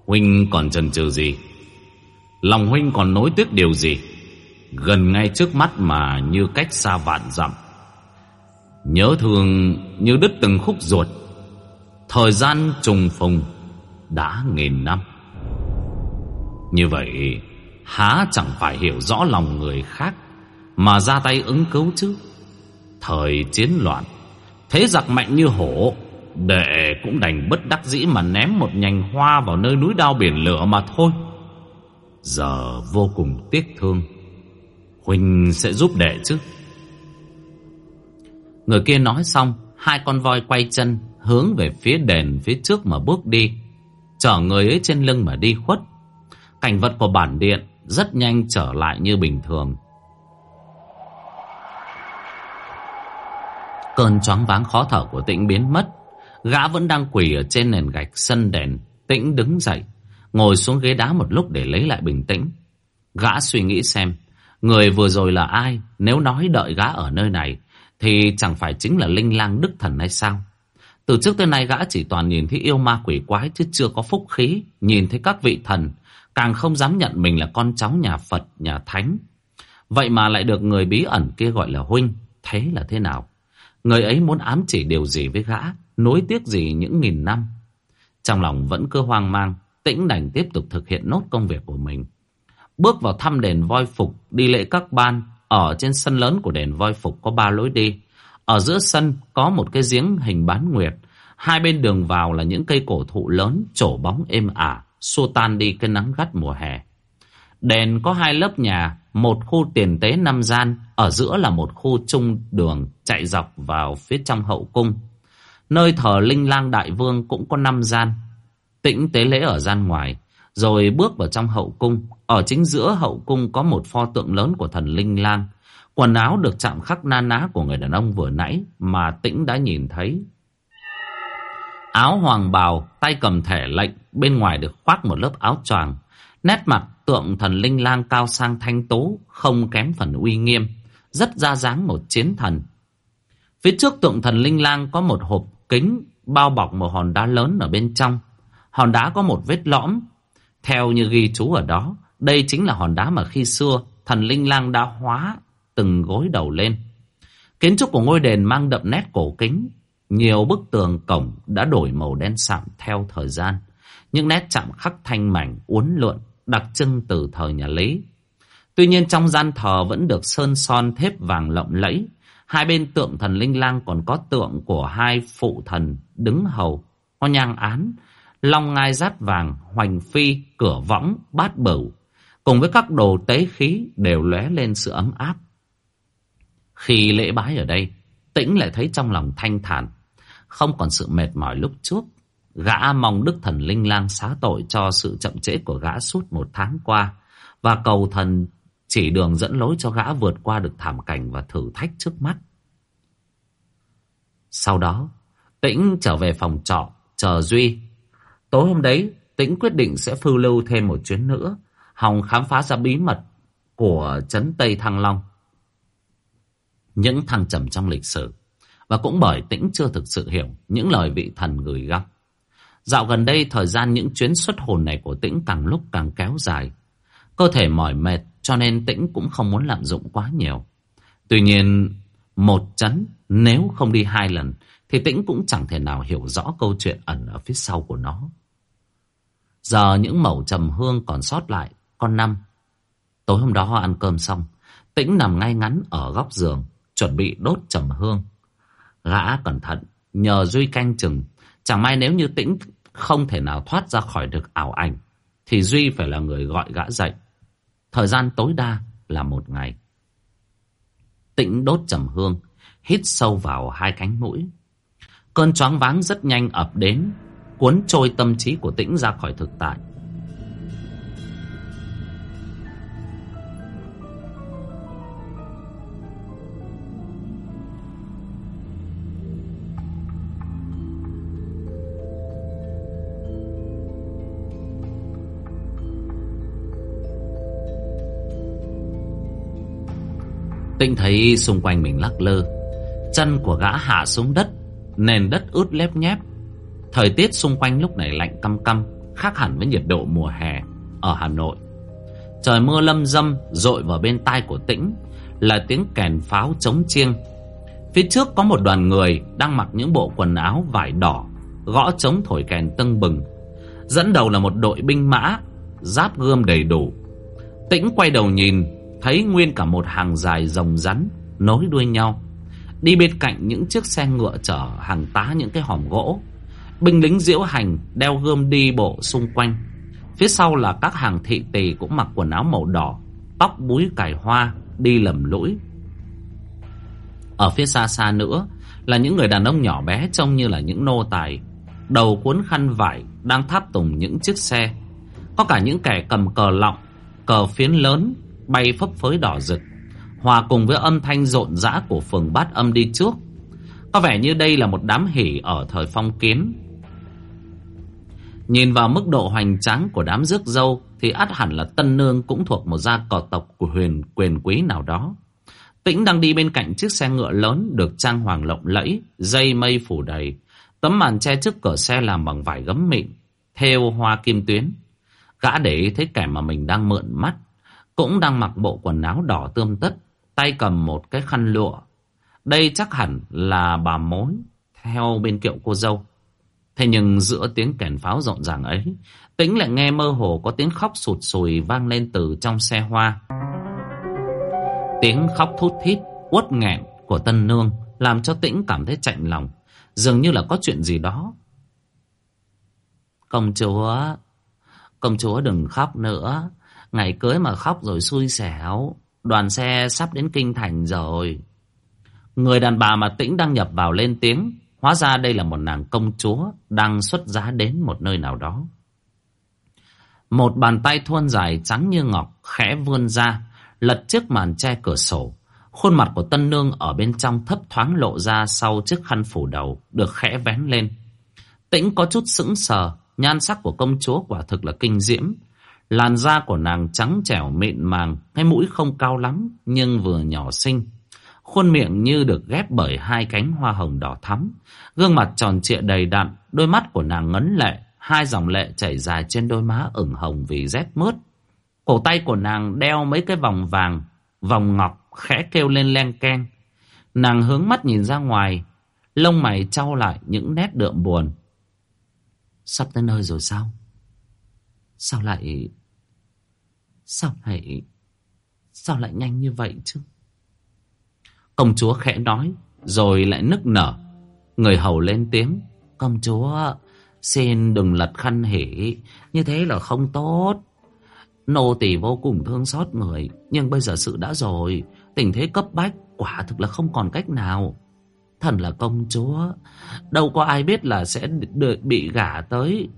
Huynh còn chần chừ gì? Lòng Huynh còn nối tiếc điều gì? Gần ngay trước mắt mà như cách xa vạn dặm. Nhớ thương như đứt từng khúc ruột. Thời gian trùng phùng Đã nghìn năm. Như vậy, Há chẳng phải hiểu rõ lòng người khác Mà ra tay ứng cứu chứ? Thời chiến loạn, Thế giặc mạnh như hổ Đệ cũng đành bất đắc dĩ mà ném một nhành hoa vào nơi núi đao biển lửa mà thôi. Giờ vô cùng tiếc thương. Huynh sẽ giúp đệ chứ. Người kia nói xong, hai con voi quay chân, hướng về phía đền phía trước mà bước đi. Chở người ấy trên lưng mà đi khuất. Cảnh vật của bản điện rất nhanh trở lại như bình thường. Cơn choáng váng khó thở của tĩnh biến mất. Gã vẫn đang quỳ ở trên nền gạch sân đèn. Tĩnh đứng dậy, ngồi xuống ghế đá một lúc để lấy lại bình tĩnh. Gã suy nghĩ xem, người vừa rồi là ai? Nếu nói đợi gã ở nơi này, thì chẳng phải chính là linh lang đức thần hay sao? Từ trước tới nay gã chỉ toàn nhìn thấy yêu ma quỷ quái chứ chưa có phúc khí, nhìn thấy các vị thần, càng không dám nhận mình là con cháu nhà Phật, nhà Thánh. Vậy mà lại được người bí ẩn kia gọi là huynh, thế là thế nào? Người ấy muốn ám chỉ điều gì với gã, nối tiếc gì những nghìn năm? Trong lòng vẫn cứ hoang mang, tĩnh đành tiếp tục thực hiện nốt công việc của mình. Bước vào thăm đền voi phục, đi lễ các ban, ở trên sân lớn của đền voi phục có ba lối đi. Ở giữa sân có một cái giếng hình bán nguyệt. Hai bên đường vào là những cây cổ thụ lớn trổ bóng êm ả, xua tan đi cái nắng gắt mùa hè. Đền có hai lớp nhà, một khu tiền tế năm gian, ở giữa là một khu trung đường chạy dọc vào phía trong hậu cung. Nơi thờ linh lang đại vương cũng có năm gian. Tĩnh tế lễ ở gian ngoài, rồi bước vào trong hậu cung. Ở chính giữa hậu cung có một pho tượng lớn của thần linh lang. Quần áo được chạm khắc na ná của người đàn ông vừa nãy mà Tĩnh đã nhìn thấy. Áo hoàng bào, tay cầm thẻ lệnh, bên ngoài được khoác một lớp áo choàng. Nét mặt tượng thần linh lang cao sang thanh tố, không kém phần uy nghiêm, rất ra dáng một chiến thần. Phía trước tượng thần linh lang có một hộp kính bao bọc một hòn đá lớn ở bên trong. Hòn đá có một vết lõm. Theo như ghi chú ở đó, đây chính là hòn đá mà khi xưa thần linh lang đã hóa từng gối đầu lên. Kiến trúc của ngôi đền mang đậm nét cổ kính. Nhiều bức tường cổng đã đổi màu đen sạm theo thời gian. Những nét chạm khắc thanh mảnh, uốn lượn, đặc trưng từ thời nhà Lý. Tuy nhiên trong gian thờ vẫn được sơn son thép vàng lộng lẫy. Hai bên tượng thần linh lang còn có tượng của hai phụ thần đứng hầu, có nhang án, long ngai rát vàng, hoành phi, cửa võng, bát bửu, cùng với các đồ tế khí đều lóe lên sự ấm áp. Khi lễ bái ở đây, tĩnh lại thấy trong lòng thanh thản, không còn sự mệt mỏi lúc trước. Gã mong Đức Thần Linh Lang xá tội cho sự chậm trễ của gã suốt một tháng qua và cầu thần chỉ đường dẫn lối cho gã vượt qua được thảm cảnh và thử thách trước mắt. Sau đó, Tĩnh trở về phòng trọ, chờ Duy. Tối hôm đấy, Tĩnh quyết định sẽ phư lưu thêm một chuyến nữa, hòng khám phá ra bí mật của Trấn Tây Thăng Long. Những thăng trầm trong lịch sử, và cũng bởi Tĩnh chưa thực sự hiểu những lời vị thần gửi gắm. Dạo gần đây, thời gian những chuyến xuất hồn này của Tĩnh càng lúc càng kéo dài. Cơ thể mỏi mệt, cho nên Tĩnh cũng không muốn lạm dụng quá nhiều. Tuy nhiên, một chấn nếu không đi hai lần thì Tĩnh cũng chẳng thể nào hiểu rõ câu chuyện ẩn ở phía sau của nó. Giờ những mẩu trầm hương còn sót lại, con năm. Tối hôm đó ăn cơm xong, Tĩnh nằm ngay ngắn ở góc giường, chuẩn bị đốt trầm hương. Gã cẩn thận, nhờ Duy canh chừng. Chẳng may nếu như Tĩnh không thể nào thoát ra khỏi được ảo ảnh, thì Duy phải là người gọi gã dậy. Thời gian tối đa là một ngày. Tĩnh đốt trầm hương, hít sâu vào hai cánh mũi. Cơn choáng váng rất nhanh ập đến, cuốn trôi tâm trí của Tĩnh ra khỏi thực tại. Tĩnh thấy xung quanh mình lắc lơ Chân của gã hạ xuống đất, Nền đất ướt lép nhép. Thời tiết xung quanh lúc này lạnh căm căm, Khác hẳn với nhiệt độ mùa hè Ở Hà Nội. Trời mưa lâm dâm Rội vào bên tai của Tĩnh, Là tiếng kèn pháo chống chiêng. Phía trước có một đoàn người Đang mặc những bộ quần áo vải đỏ, Gõ trống thổi kèn tưng bừng. Dẫn đầu là một đội binh mã, Giáp gươm đầy đủ. Tĩnh quay đầu nhìn thấy nguyên cả một hàng dài rồng rắn nối đuôi nhau. Đi bên cạnh những chiếc xe ngựa chở hàng tá những cái hòm gỗ. Binh lính diễu hành đeo gươm đi bộ xung quanh. Phía sau là các hàng thị tỳ cũng mặc quần áo màu đỏ, tóc búi cải hoa, đi lầm lũi. Ở phía xa xa nữa là những người đàn ông nhỏ bé trông như là những nô tài, đầu cuốn khăn vải đang tháp tùng những chiếc xe. Có cả những kẻ cầm cờ lọng, Cờ phiến lớn Bay phấp phới đỏ rực. Hòa cùng với âm thanh rộn rã của phường bát âm đi trước. Có vẻ như đây là một đám hỉ ở thời phong kiến. Nhìn vào mức độ hoành tráng của đám rước dâu Thì ắt hẳn là Tân Nương cũng thuộc một gia cò tộc của huyền quyền quý nào đó. Tĩnh đang đi bên cạnh chiếc xe ngựa lớn được trang hoàng lộng lẫy, dây mây phủ đầy. Tấm màn che trước cửa xe làm bằng vải gấm mịn, theo hoa kim tuyến. Gã để ý thấy kẻ mà mình đang mượn mắt, cũng đang mặc bộ quần áo đỏ tươm tất, tay cầm một cái khăn lụa. Đây chắc hẳn là bà mối, theo bên kiệu cô dâu. Thế nhưng giữa tiếng kèn pháo rộn ràng ấy, Tĩnh lại nghe mơ hồ có tiếng khóc sụt sùi vang lên từ trong xe hoa. Tiếng khóc thút thít, uất nghẹn của tân nương làm cho tĩnh cảm thấy chạnh lòng. Dường như là có chuyện gì đó. Công chúa, công chúa đừng khóc nữa. Ngày cưới mà khóc rồi xui xẻo. Đoàn xe sắp đến kinh thành rồi. Người đàn bà mà tĩnh đang nhập vào lên tiếng. Hóa ra đây là một nàng công chúa đang xuất giá đến một nơi nào đó. Một bàn tay thuôn dài trắng như ngọc khẽ vươn ra lật chiếc màn che cửa sổ. Khuôn mặt của tân nương ở bên trong thấp thoáng lộ ra sau chiếc khăn phủ đầu, được khẽ vén lên. Tĩnh có chút sững sờ, nhan sắc của công chúa quả thực là kinh diễm. Làn da của nàng trắng trẻo mịn màng, cái mũi không cao lắm, nhưng vừa nhỏ xinh. Khuôn miệng như được ghép bởi hai cánh hoa hồng đỏ thắm. Gương mặt tròn trịa đầy đặn, đôi mắt của nàng ngấn lệ, hai dòng lệ chảy dài trên đôi má ửng hồng vì rét mướt. Cổ tay của nàng đeo mấy cái vòng vàng, vòng ngọc khẽ kêu lên len keng. Nàng hướng mắt nhìn ra ngoài, lông mày trao lại những nét đượm buồn. Sắp tới nơi rồi sao? Sao lại... Sao lại... Sao lại nhanh như vậy chứ? Công chúa khẽ nói, rồi lại nức nở. Người hầu lên tiếng. Công chúa, xin đừng lật khăn hỉ, như thế là không tốt. Nô tỳ vô cùng thương xót người Nhưng bây giờ sự đã rồi Tình thế cấp bách Quả thực là không còn cách nào Thần là công chúa Đâu có ai biết là sẽ bị gả tới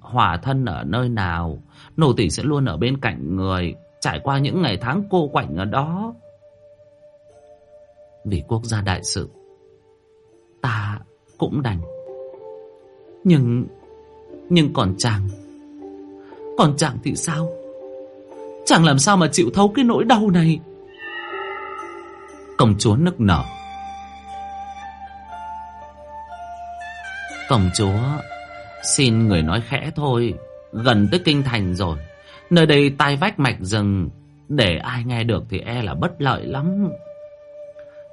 Hòa thân ở nơi nào Nô tỳ sẽ luôn ở bên cạnh người, Trải qua những ngày tháng cô quạnh ở đó. Vì quốc gia đại sự, Ta cũng đành. Nhưng Nhưng còn chàng Còn chàng thì sao? Chàng làm sao mà chịu thấu cái nỗi đau này? Công chúa nức nở. Công chúa, Xin người nói khẽ thôi. Gần tới kinh thành rồi. Nơi đây tai vách mạch rừng, Để ai nghe được thì e là bất lợi lắm.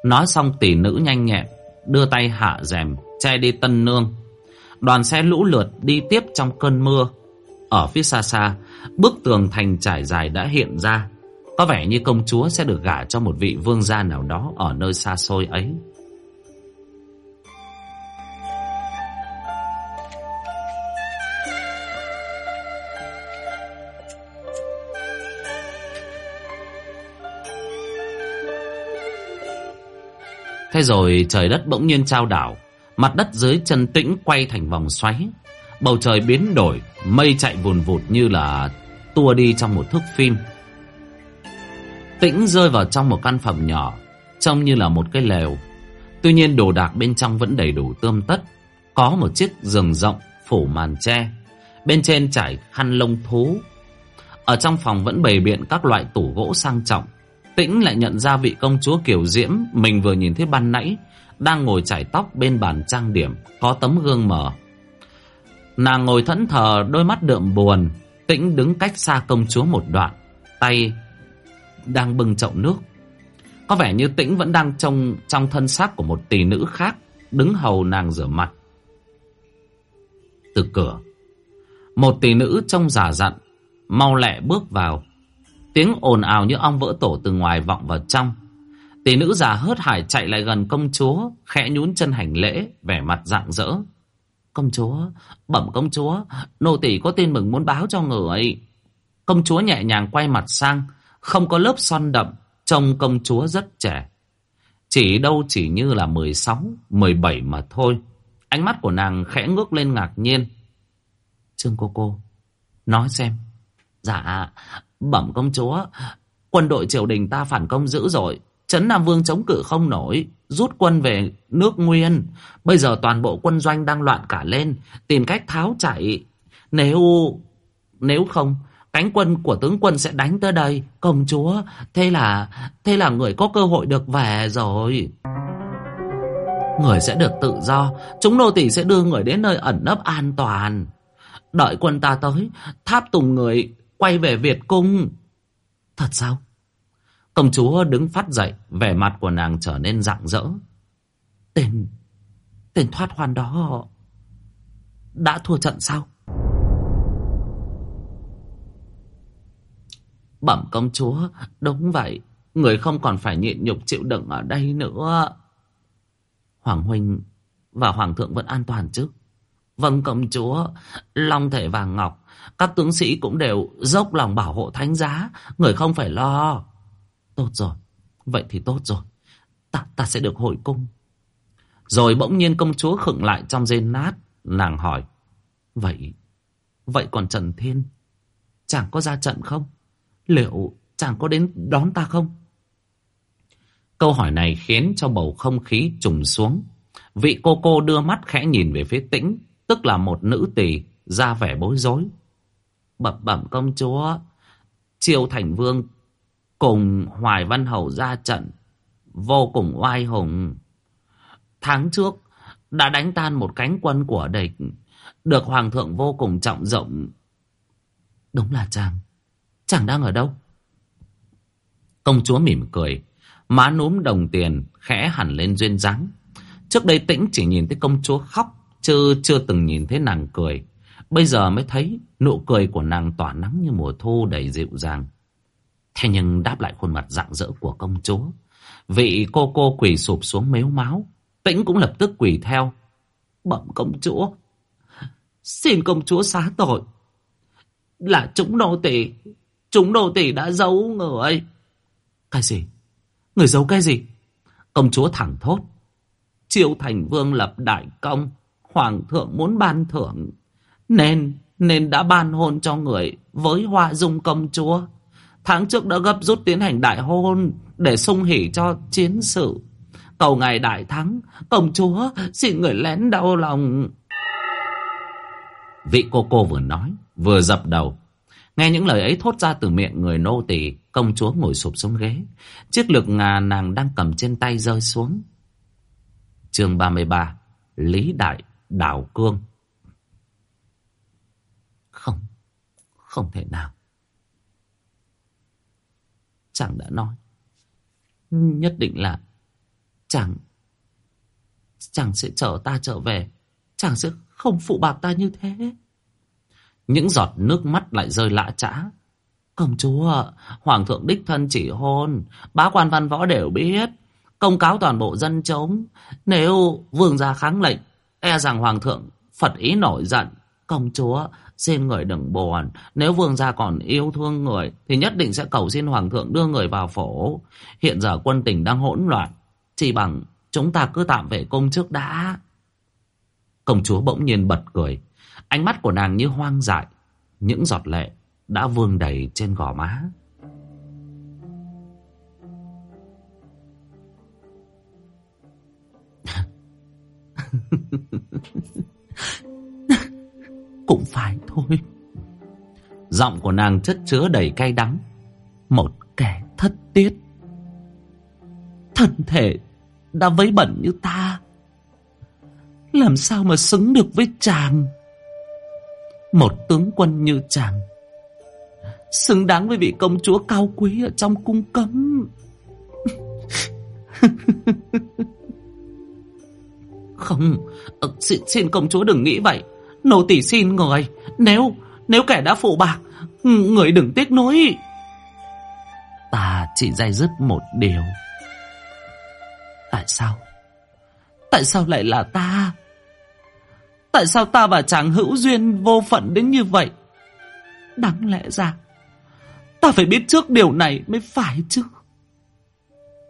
Nói xong tỷ nữ nhanh nhẹn, Đưa tay hạ rèm, Che đi tân nương. Đoàn xe lũ lượt đi tiếp trong cơn mưa. Ở phía xa xa, Bức tường thành trải dài đã hiện ra. Có vẻ như công chúa sẽ được gả cho một vị vương gia nào đó Ở nơi xa xôi ấy. Thế rồi trời đất bỗng nhiên trao đảo, Mặt đất dưới chân tĩnh quay thành vòng xoáy. Bầu trời biến đổi, Mây chạy vùn vụt như là tua đi trong một thước phim. Tĩnh rơi vào trong một căn phòng nhỏ, Trông như là một cái lều. Tuy nhiên đồ đạc bên trong vẫn đầy đủ tươm tất. Có một chiếc giường rộng, phủ màn tre. Bên trên trải khăn lông thú. Ở trong phòng vẫn bày biện các loại tủ gỗ sang trọng. Tĩnh lại nhận ra vị công chúa kiểu diễm Mình vừa nhìn thấy ban nãy, Đang ngồi chải tóc bên bàn trang điểm, Có tấm gương mở. Nàng ngồi thẫn thờ, đôi mắt đượm buồn, Tĩnh đứng cách xa công chúa một đoạn, Tay đang bưng chậu nước. Có vẻ như Tĩnh vẫn đang trông trong thân xác của một tỷ nữ khác, Đứng hầu nàng rửa mặt. Từ cửa, Một tỷ nữ trông giả dặn, Mau lẹ bước vào. Tiếng ồn ào như ong vỡ tổ từ ngoài vọng vào trong Tỷ nữ già hớt hải chạy lại gần công chúa Khẽ nhún chân hành lễ Vẻ mặt rạng rỡ Công chúa, bẩm công chúa, nô tỷ có tin mừng muốn báo cho người. Công chúa nhẹ nhàng quay mặt sang, không có lớp son đậm, trông công chúa rất trẻ. Chỉ đâu chỉ như là 16, 17 mà thôi. Ánh mắt của nàng khẽ ngước lên ngạc nhiên. Trương cô cô, nói xem, Dạ, bẩm công chúa, quân đội triều đình ta phản công dữ rồi. Trấn Nam Vương chống cự không nổi, rút quân về nước Nguyên. Bây giờ toàn bộ quân doanh đang loạn cả lên, tìm cách tháo chạy. Nếu... nếu không, cánh quân của tướng quân sẽ đánh tới đây. Công chúa, thế là... thế là người có cơ hội được về rồi. Người sẽ được tự do, chúng nô tỳ sẽ đưa người đến nơi ẩn nấp an toàn. Đợi quân ta tới, tháp tùng người quay về Việt Cung. Thật sao? Công chúa đứng phát dậy, vẻ mặt của nàng trở nên rạng rỡ. Tên, tên thoát hoan đó đã thua trận sao? Bẩm công chúa, đúng vậy, người không còn phải nhịn nhục chịu đựng ở đây nữa. Hoàng huynh và hoàng thượng vẫn an toàn chứ? Vâng công chúa, long thể vàng ngọc, các tướng sĩ cũng đều dốc lòng bảo hộ thánh giá, người không phải lo. Tốt rồi, vậy thì tốt rồi, ta, ta sẽ được hội cung. Rồi bỗng nhiên công chúa khựng lại trong dây nát, nàng hỏi, vậy, vậy còn Trần Thiên, chàng có ra trận không? Liệu chàng có đến đón ta không? Câu hỏi này khiến cho bầu không khí trùng xuống. Vị cô cô đưa mắt khẽ nhìn về phía tĩnh, tức là một nữ tỳ ra vẻ bối rối. Bập bẩm công chúa, Triều Thành Vương cùng Hoài Văn Hầu ra trận, vô cùng oai hùng. Tháng trước, đã đánh tan một cánh quân của địch, được Hoàng thượng vô cùng trọng rộng. Đúng là chàng, chàng đang ở đâu? Công chúa mỉm cười, má núm đồng tiền khẽ hẳn lên duyên dáng. Trước đây tĩnh chỉ nhìn thấy công chúa khóc, chứ chưa từng nhìn thấy nàng cười. Bây giờ mới thấy nụ cười của nàng tỏa nắng như mùa thu đầy dịu dàng. Thế nhưng đáp lại khuôn mặt rạng rỡ của công chúa. Vị cô cô quỳ sụp xuống mếu máu. Tĩnh cũng lập tức quỳ theo. Bẩm công chúa. Xin công chúa xá tội. Là chúng nô tỳ, Chúng nô tỳ đã giấu người. Cái gì? Người giấu cái gì? Công chúa thẳng thốt. Triều thành vương lập đại công. Hoàng thượng muốn ban thưởng. Nên, nên đã ban hôn cho người với hoa dung công chúa. Tháng trước đã gấp rút tiến hành đại hôn để sung hỉ cho chiến sự. Cầu ngày đại thắng, công chúa xin người lén đau lòng. Vị cô cô vừa nói, vừa dập đầu. Nghe những lời ấy thốt ra từ miệng người nô tỳ, công chúa ngồi sụp xuống ghế. Chiếc lược ngà nàng đang cầm trên tay rơi xuống. Chương 33 Lý Đại đào Cương Không, không thể nào. Chàng đã nói. Nhất định là chàng chàng sẽ chở ta trở về. Chàng sẽ không phụ bạc ta như thế. Những giọt nước mắt lại rơi lạ trã. Công chúa, hoàng thượng đích thân chỉ hôn, bá quan văn võ đều biết, công cáo toàn bộ dân chống. Nếu vương gia kháng lệnh, e rằng hoàng thượng phật ý nổi giận. Công chúa, xin người đừng buồn, nếu vương gia còn yêu thương người, thì nhất định sẽ cầu xin hoàng thượng đưa người vào phổ. Hiện giờ quân tình đang hỗn loạn, chỉ bằng chúng ta cứ tạm về cung trước đã. Công chúa bỗng nhiên bật cười, ánh mắt của nàng như hoang dại, những giọt lệ đã vương đầy trên gò má. Cũng phải thôi. Giọng của nàng chất chứa đầy cay đắng. Một kẻ thất tiết. Thân thể đã vấy bẩn như ta. Làm sao mà xứng được với chàng? Một tướng quân như chàng Xứng đáng với vị công chúa cao quý Ở trong cung cấm Không ờ, xin, xin công chúa đừng nghĩ vậy. Nô tỳ xin người Nếu nếu kẻ đã phụ bạc Người đừng tiếc nuối. Ta chỉ dây dứt một điều. Tại sao? Tại sao lại là ta? Tại sao ta và chàng hữu duyên vô phận đến như vậy? Đáng lẽ ra, ta phải biết trước điều này mới phải chứ.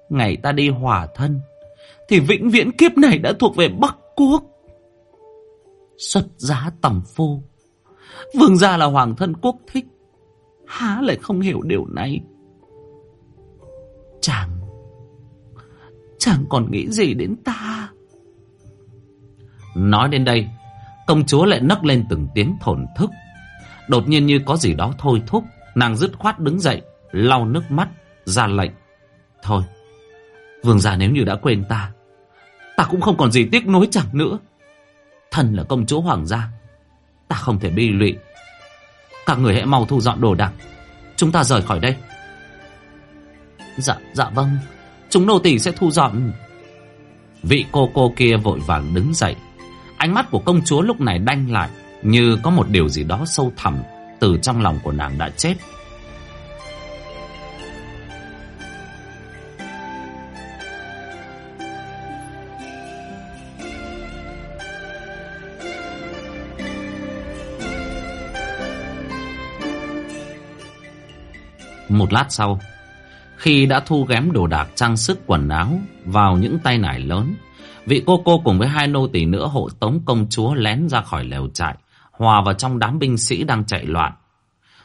Ngày ta đi hòa thân, thì vĩnh viễn kiếp này đã thuộc về Bắc Quốc. Xuất giá tầm phu, vương gia là hoàng thân quốc thích. há lại không hiểu điều này. Chàng, chàng còn nghĩ gì đến ta? Nói đến đây, công chúa lại nấc lên từng tiếng thổn thức. Đột nhiên như có gì đó thôi thúc, nàng dứt khoát đứng dậy, lau nước mắt, ra lệnh. Thôi, vương gia nếu như đã quên ta, ta cũng không còn gì tiếc nối chẳng nữa. Thần là công chúa hoàng gia, ta không thể bi lụy. Các người hãy mau thu dọn đồ đạc, chúng ta rời khỏi đây. Dạ, dạ vâng, chúng nô tỳ sẽ thu dọn. Vị cô cô kia vội vàng đứng dậy, Ánh mắt của công chúa lúc này đanh lại Như có một điều gì đó sâu thẳm Từ trong lòng của nàng đã chết Một lát sau Khi đã thu ghém đồ đạc trang sức quần áo Vào những tay nải lớn Vị cô cô cùng với hai nô tỳ nữa hộ tống công chúa lén ra khỏi lều trại, hòa vào trong đám binh sĩ đang chạy loạn.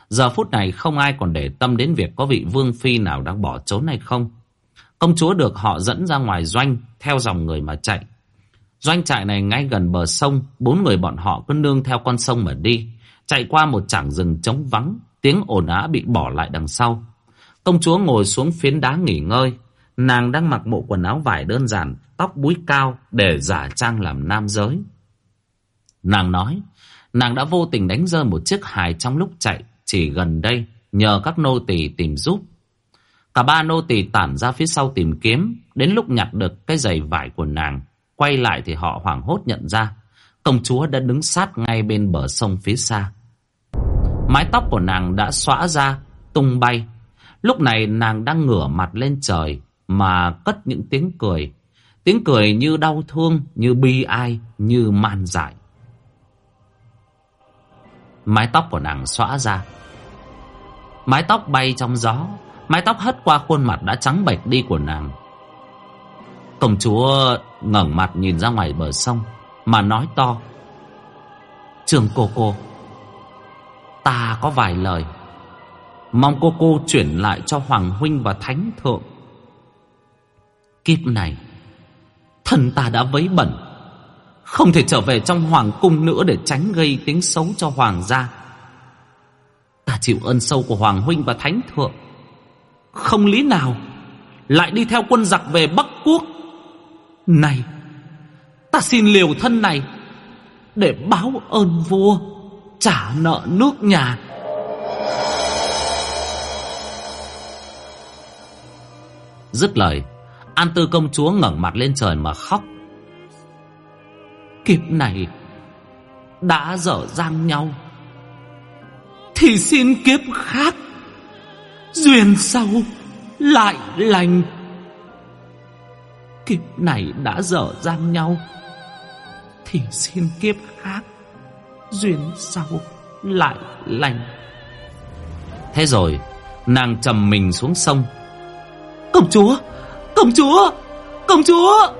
Giờ phút này không ai còn để tâm đến việc có vị vương phi nào đang bỏ trốn hay không. Công chúa được họ dẫn ra ngoài doanh, theo dòng người mà chạy. Doanh trại này ngay gần bờ sông, bốn người bọn họ cứ nương theo con sông mà đi. Chạy qua một chảng rừng trống vắng, tiếng ồn ã bị bỏ lại đằng sau. Công chúa ngồi xuống phiến đá nghỉ ngơi, Nàng đang mặc bộ quần áo vải đơn giản, tóc búi cao để giả trang làm nam giới. Nàng nói, nàng đã vô tình đánh rơi một chiếc hài trong lúc chạy chỉ gần đây nhờ các nô tỳ tìm giúp. Cả ba nô tỳ tản ra phía sau tìm kiếm, đến lúc nhặt được cái giày vải của nàng, quay lại thì họ hoảng hốt nhận ra, công chúa đã đứng sát ngay bên bờ sông phía xa. Mái tóc của nàng đã xõa ra, tung bay. Lúc này nàng đang ngửa mặt lên trời, mà cất những tiếng cười. Tiếng cười như đau thương, như bi ai, như man dại. Mái tóc của nàng xõa ra. Mái tóc bay trong gió, mái tóc hất qua khuôn mặt đã trắng bệch đi của nàng. Công chúa ngẩng mặt nhìn ra ngoài bờ sông, mà nói to. Trường cô cô, ta có vài lời. Mong cô cô chuyển lại cho Hoàng Huynh và Thánh Thượng. Kiếp này Thần ta đã vấy bẩn. Không thể trở về trong hoàng cung nữa Để tránh gây tiếng xấu cho hoàng gia. Ta chịu ơn sâu của hoàng huynh và thánh thượng. Không lý nào, Lại đi theo quân giặc về Bắc Quốc. Này, Ta xin liều thân này Để báo ơn vua. Trả nợ nước nhà. Dứt lời, An tư công chúa ngẩng mặt lên trời mà khóc. Kiếp này Đã dở dang nhau, Thì xin kiếp khác, Duyên sau Lại lành. Kiếp này đã dở dang nhau, Thì xin kiếp khác. Duyên sau Lại lành. Thế rồi Nàng trầm mình xuống sông. Công chúa Công chúa Công chúa!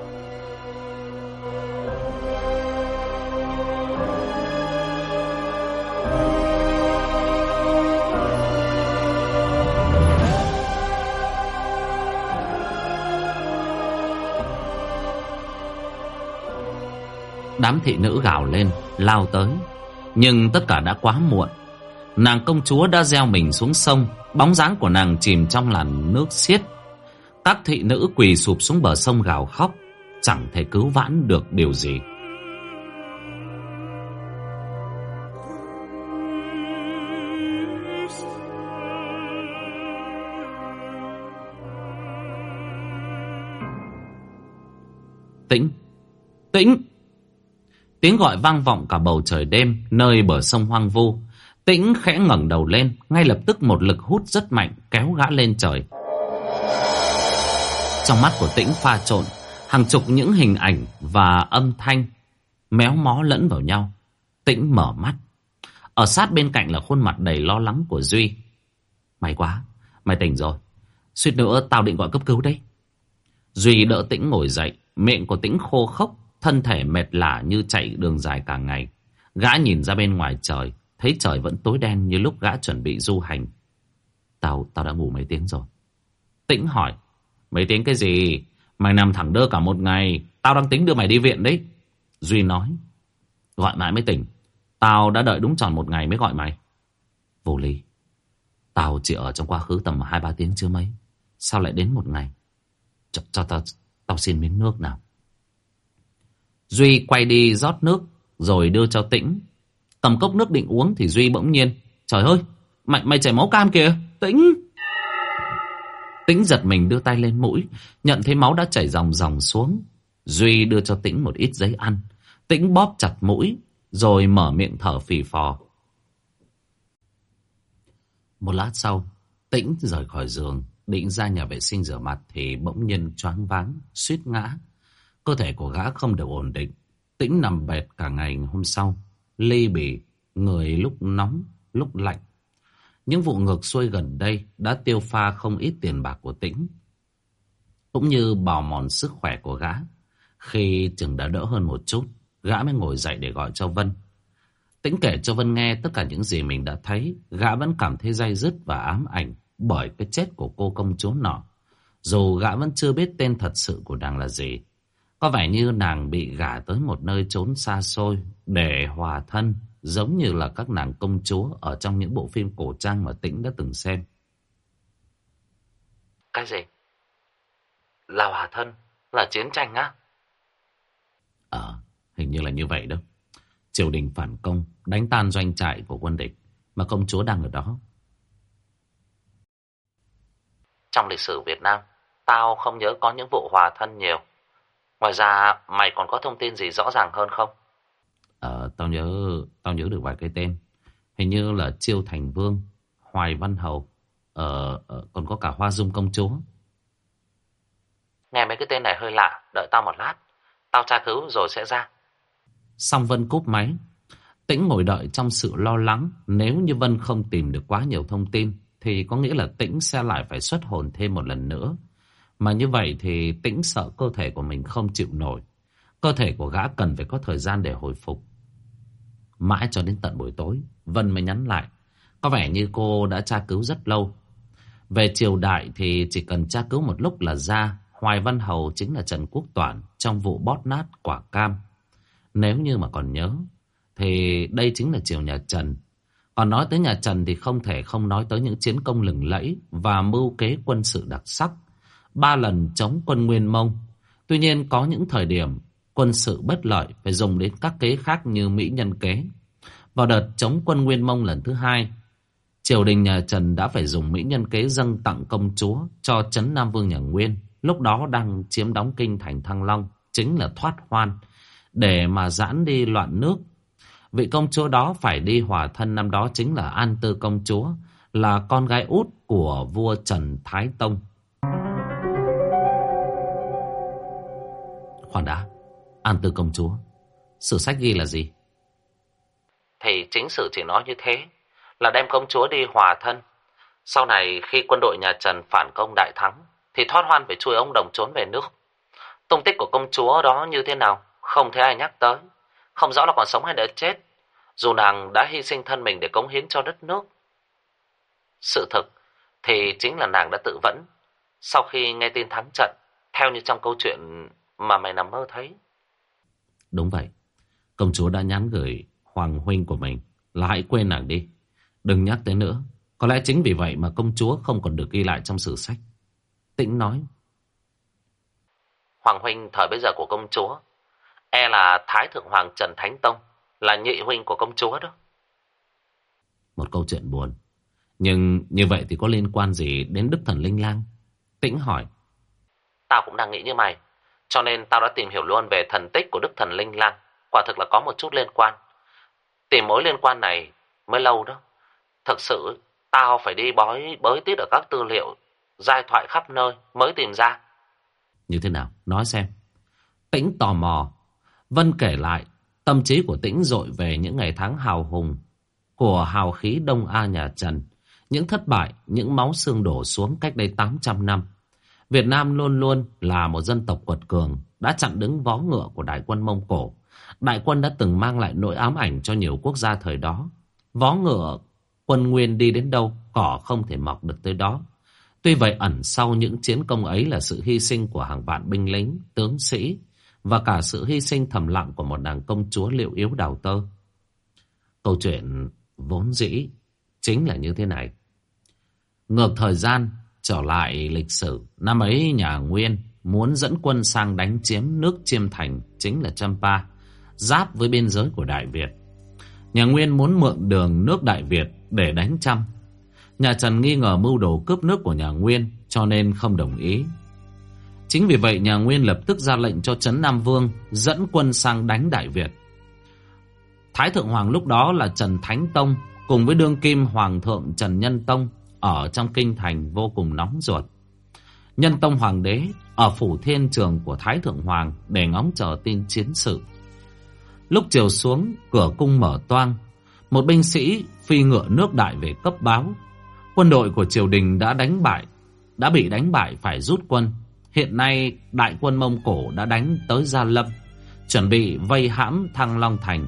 Đám thị nữ gào lên Lao tới nhưng tất cả đã quá muộn. Nàng công chúa đã gieo mình xuống sông, Bóng dáng của nàng chìm trong làn nước xiết. Các thị nữ quỳ sụp xuống bờ sông gào khóc, Chẳng thể cứu vãn được điều gì. Tĩnh. Tĩnh. Tiếng gọi vang vọng cả bầu trời đêm Nơi bờ sông hoang vu Tĩnh khẽ ngẩng đầu lên Ngay lập tức một lực hút rất mạnh Kéo gã lên trời trong mắt của tĩnh pha trộn hàng chục những hình ảnh và âm thanh méo mó lẫn vào nhau. Tĩnh mở mắt. Ở sát bên cạnh là khuôn mặt đầy lo lắng của Duy. May quá, mày tỉnh rồi. Suýt nữa tao định gọi cấp cứu đấy. Duy đỡ tĩnh ngồi dậy, miệng của tĩnh khô khốc, thân thể mệt lả như chạy đường dài cả ngày. Gã nhìn ra bên ngoài trời, thấy trời vẫn tối đen như lúc gã chuẩn bị du hành. Tao, tao đã ngủ mấy tiếng rồi. Tĩnh hỏi. Mấy tiếng cái gì? Mày nằm thẳng đơ cả một ngày. Tao đang tính đưa mày đi viện đấy. Duy nói. Gọi mãi mới tỉnh. Tao đã đợi đúng tròn một ngày mới gọi mày. Vô lý. Tao chỉ ở trong quá khứ tầm 2-3 tiếng chưa mấy. Sao lại đến một ngày? Cho, cho tao, tao xin miếng nước nào. Duy quay đi rót nước rồi đưa cho Tĩnh. Cầm cốc nước định uống thì Duy bỗng nhiên. Trời ơi, mày, mày chảy máu cam kìa. Tĩnh! Tĩnh giật mình đưa tay lên mũi. Nhận thấy máu đã chảy dòng dòng xuống. Duy đưa cho Tĩnh một ít giấy ăn. Tĩnh bóp chặt mũi rồi mở miệng thở phì phò. Một lát sau, Tĩnh rời khỏi giường, định ra nhà vệ sinh rửa mặt thì bỗng nhiên choáng váng, suýt ngã. Cơ thể của gã không được ổn định. Tĩnh nằm bệt cả ngày hôm sau, ly bì, người lúc nóng, lúc lạnh. Những vụ ngược xuôi gần đây đã tiêu pha không ít tiền bạc của Tĩnh. Cũng như bào mòn sức khỏe của gã. Khi chừng đã đỡ hơn một chút, gã mới ngồi dậy để gọi cho Vân. Tĩnh kể cho Vân nghe tất cả những gì mình đã thấy, gã vẫn cảm thấy day dứt và ám ảnh bởi cái chết của cô công chúa nọ. Dù gã vẫn chưa biết tên thật sự của nàng là gì. Có vẻ như nàng bị gả tới một nơi trốn xa xôi để hòa thân, giống như là các nàng công chúa ở trong những bộ phim cổ trang mà Tĩnh đã từng xem. Cái gì? Là hòa thân? Là chiến tranh á? Ờ, hình như là như vậy đó. Triều đình phản công, đánh tan doanh trại của quân địch, mà công chúa đang ở đó. Trong lịch sử Việt Nam, tao không nhớ có những vụ hòa thân nhiều. Ngoài ra, mày còn có thông tin gì rõ ràng hơn không? Ờ, tao nhớ tao nhớ được vài cái tên. Hình như là Chiêu Thành Vương, Hoài Văn Hầu, ờ, ờ, còn có cả Hoa Dung Công Chúa. Nghe mấy cái tên này hơi lạ, đợi tao một lát. Tao tra cứu rồi sẽ ra. Xong Vân cúp máy. Tĩnh ngồi đợi trong sự lo lắng. Nếu như Vân không tìm được quá nhiều thông tin, thì có nghĩa là Tĩnh sẽ lại phải xuất hồn thêm một lần nữa. Mà như vậy thì Tĩnh sợ cơ thể của mình không chịu nổi. Cơ thể của gã cần phải có thời gian để hồi phục. Mãi cho đến tận buổi tối, Vân mới nhắn lại. Có vẻ như cô đã tra cứu rất lâu. Về triều đại thì chỉ cần tra cứu một lúc là ra. Hoài Văn Hầu chính là Trần Quốc Toản trong vụ bót nát quả cam. Nếu như mà còn nhớ, thì đây chính là triều nhà Trần. Còn nói tới nhà Trần thì không thể không nói tới những chiến công lừng lẫy và mưu kế quân sự đặc sắc. Ba lần chống quân Nguyên Mông. Tuy nhiên có những thời điểm quân sự bất lợi phải dùng đến các kế khác như Mỹ nhân kế. Vào đợt chống quân Nguyên Mông lần thứ hai, triều đình nhà Trần đã phải dùng Mỹ nhân kế dâng tặng công chúa cho Trấn Nam Vương nhà Nguyên. Lúc đó đang chiếm đóng kinh thành Thăng Long, chính là thoát hoan, để mà giãn đi loạn nước. Vị công chúa đó phải đi hòa thân năm đó chính là An Tư công chúa, là con gái út của vua Trần Thái Tông. Khoan đã, An Tư công chúa, sử sách ghi là gì? Thì chính sử chỉ nói như thế, là đem công chúa đi hòa thân. Sau này khi quân đội nhà Trần phản công đại thắng, thì thoát hoan phải chui ông đồng trốn về nước. Tung tích của công chúa đó như thế nào, không thấy ai nhắc tới. Không rõ là còn sống hay đã chết, dù nàng đã hy sinh thân mình để cống hiến cho đất nước. Sự thực thì chính là nàng đã tự vẫn. Sau khi nghe tin thắng trận, theo như trong câu chuyện mà mày nằm mơ thấy. Đúng vậy. Công chúa đã nhắn gửi Hoàng Huynh của mình là hãy quên nàng đi. Đừng nhắc tới nữa. Có lẽ chính vì vậy mà công chúa không còn được ghi lại trong sử sách. Tĩnh nói. Hoàng Huynh thời bây giờ của công chúa, e là Thái Thượng Hoàng Trần Thánh Tông, là nhị huynh của công chúa đó. Một câu chuyện buồn. Nhưng như vậy thì có liên quan gì đến Đức Thần Linh Lang? Tĩnh hỏi. Tao cũng đang nghĩ như mày. Cho nên tao đã tìm hiểu luôn về thần tích của Đức Thần Linh Lang. Quả thực là có một chút liên quan. Tìm mối liên quan này mới lâu đó. Thực sự, tao phải đi bói bới tít ở các tư liệu, giai thoại khắp nơi mới tìm ra. Như thế nào? Nói xem. Tĩnh tò mò. Vân kể lại, tâm trí của Tĩnh dội về những ngày tháng hào hùng của hào khí Đông A nhà Trần. Những thất bại, những máu xương đổ xuống cách đây 800 năm. Việt Nam luôn luôn là một dân tộc quật cường, đã chặn đứng vó ngựa của đại quân Mông Cổ. Đại quân đã từng mang lại nỗi ám ảnh cho nhiều quốc gia thời đó. Vó ngựa quân Nguyên đi đến đâu, cỏ không thể mọc được tới đó. Tuy vậy ẩn sau những chiến công ấy là sự hy sinh của hàng vạn binh lính, tướng sĩ và cả sự hy sinh thầm lặng của một nàng công chúa liệu yếu đào tơ. Câu chuyện vốn dĩ chính là như thế này. Ngược thời gian, trở lại lịch sử, năm ấy nhà Nguyên muốn dẫn quân sang đánh chiếm nước Chiêm Thành, chính là Champa, giáp với biên giới của Đại Việt. Nhà Nguyên muốn mượn đường nước Đại Việt để đánh Trăm. Nhà Trần nghi ngờ mưu đồ cướp nước của nhà Nguyên, cho nên không đồng ý. Chính vì vậy nhà Nguyên lập tức ra lệnh cho Trấn Nam Vương dẫn quân sang đánh Đại Việt. Thái Thượng Hoàng lúc đó là Trần Thánh Tông cùng với đương kim Hoàng thượng Trần Nhân Tông ở trong kinh thành vô cùng nóng ruột. Nhân Tông Hoàng đế ở phủ thiên trường của Thái Thượng Hoàng để ngóng chờ tin chiến sự. Lúc chiều xuống, cửa cung mở toang, một binh sĩ phi ngựa nước đại về cấp báo. Quân đội của triều đình đã đánh bại, đã bị đánh bại phải rút quân. Hiện nay đại quân Mông Cổ đã đánh tới Gia Lâm, chuẩn bị vây hãm Thăng Long Thành.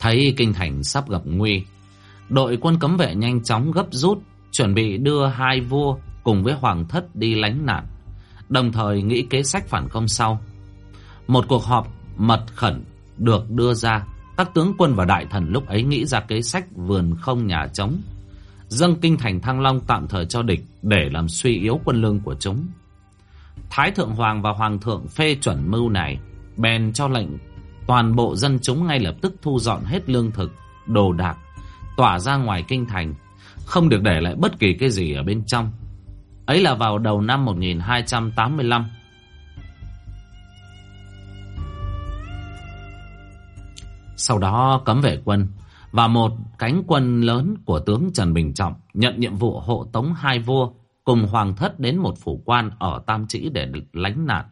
Thấy kinh thành sắp gặp nguy, đội quân cấm vệ nhanh chóng gấp rút, chuẩn bị đưa hai vua cùng với hoàng thất đi lánh nạn, đồng thời nghĩ kế sách phản công sau. Một cuộc họp mật khẩn được đưa ra, các tướng quân và đại thần lúc ấy nghĩ ra kế sách vườn không nhà trống, dâng kinh thành Thăng Long tạm thời cho địch để làm suy yếu quân lương của chúng. Thái thượng hoàng và hoàng thượng phê chuẩn mưu này, bèn cho lệnh toàn bộ dân chúng ngay lập tức thu dọn hết lương thực, đồ đạc, tỏa ra ngoài kinh thành, không được để lại bất kỳ cái gì ở bên trong. Ấy là vào đầu năm 1285. Sau đó cấm vệ quân và một cánh quân lớn của tướng Trần Bình Trọng nhận nhiệm vụ hộ tống hai vua cùng hoàng thất đến một phủ quan ở Tam Trĩ để lánh nạn.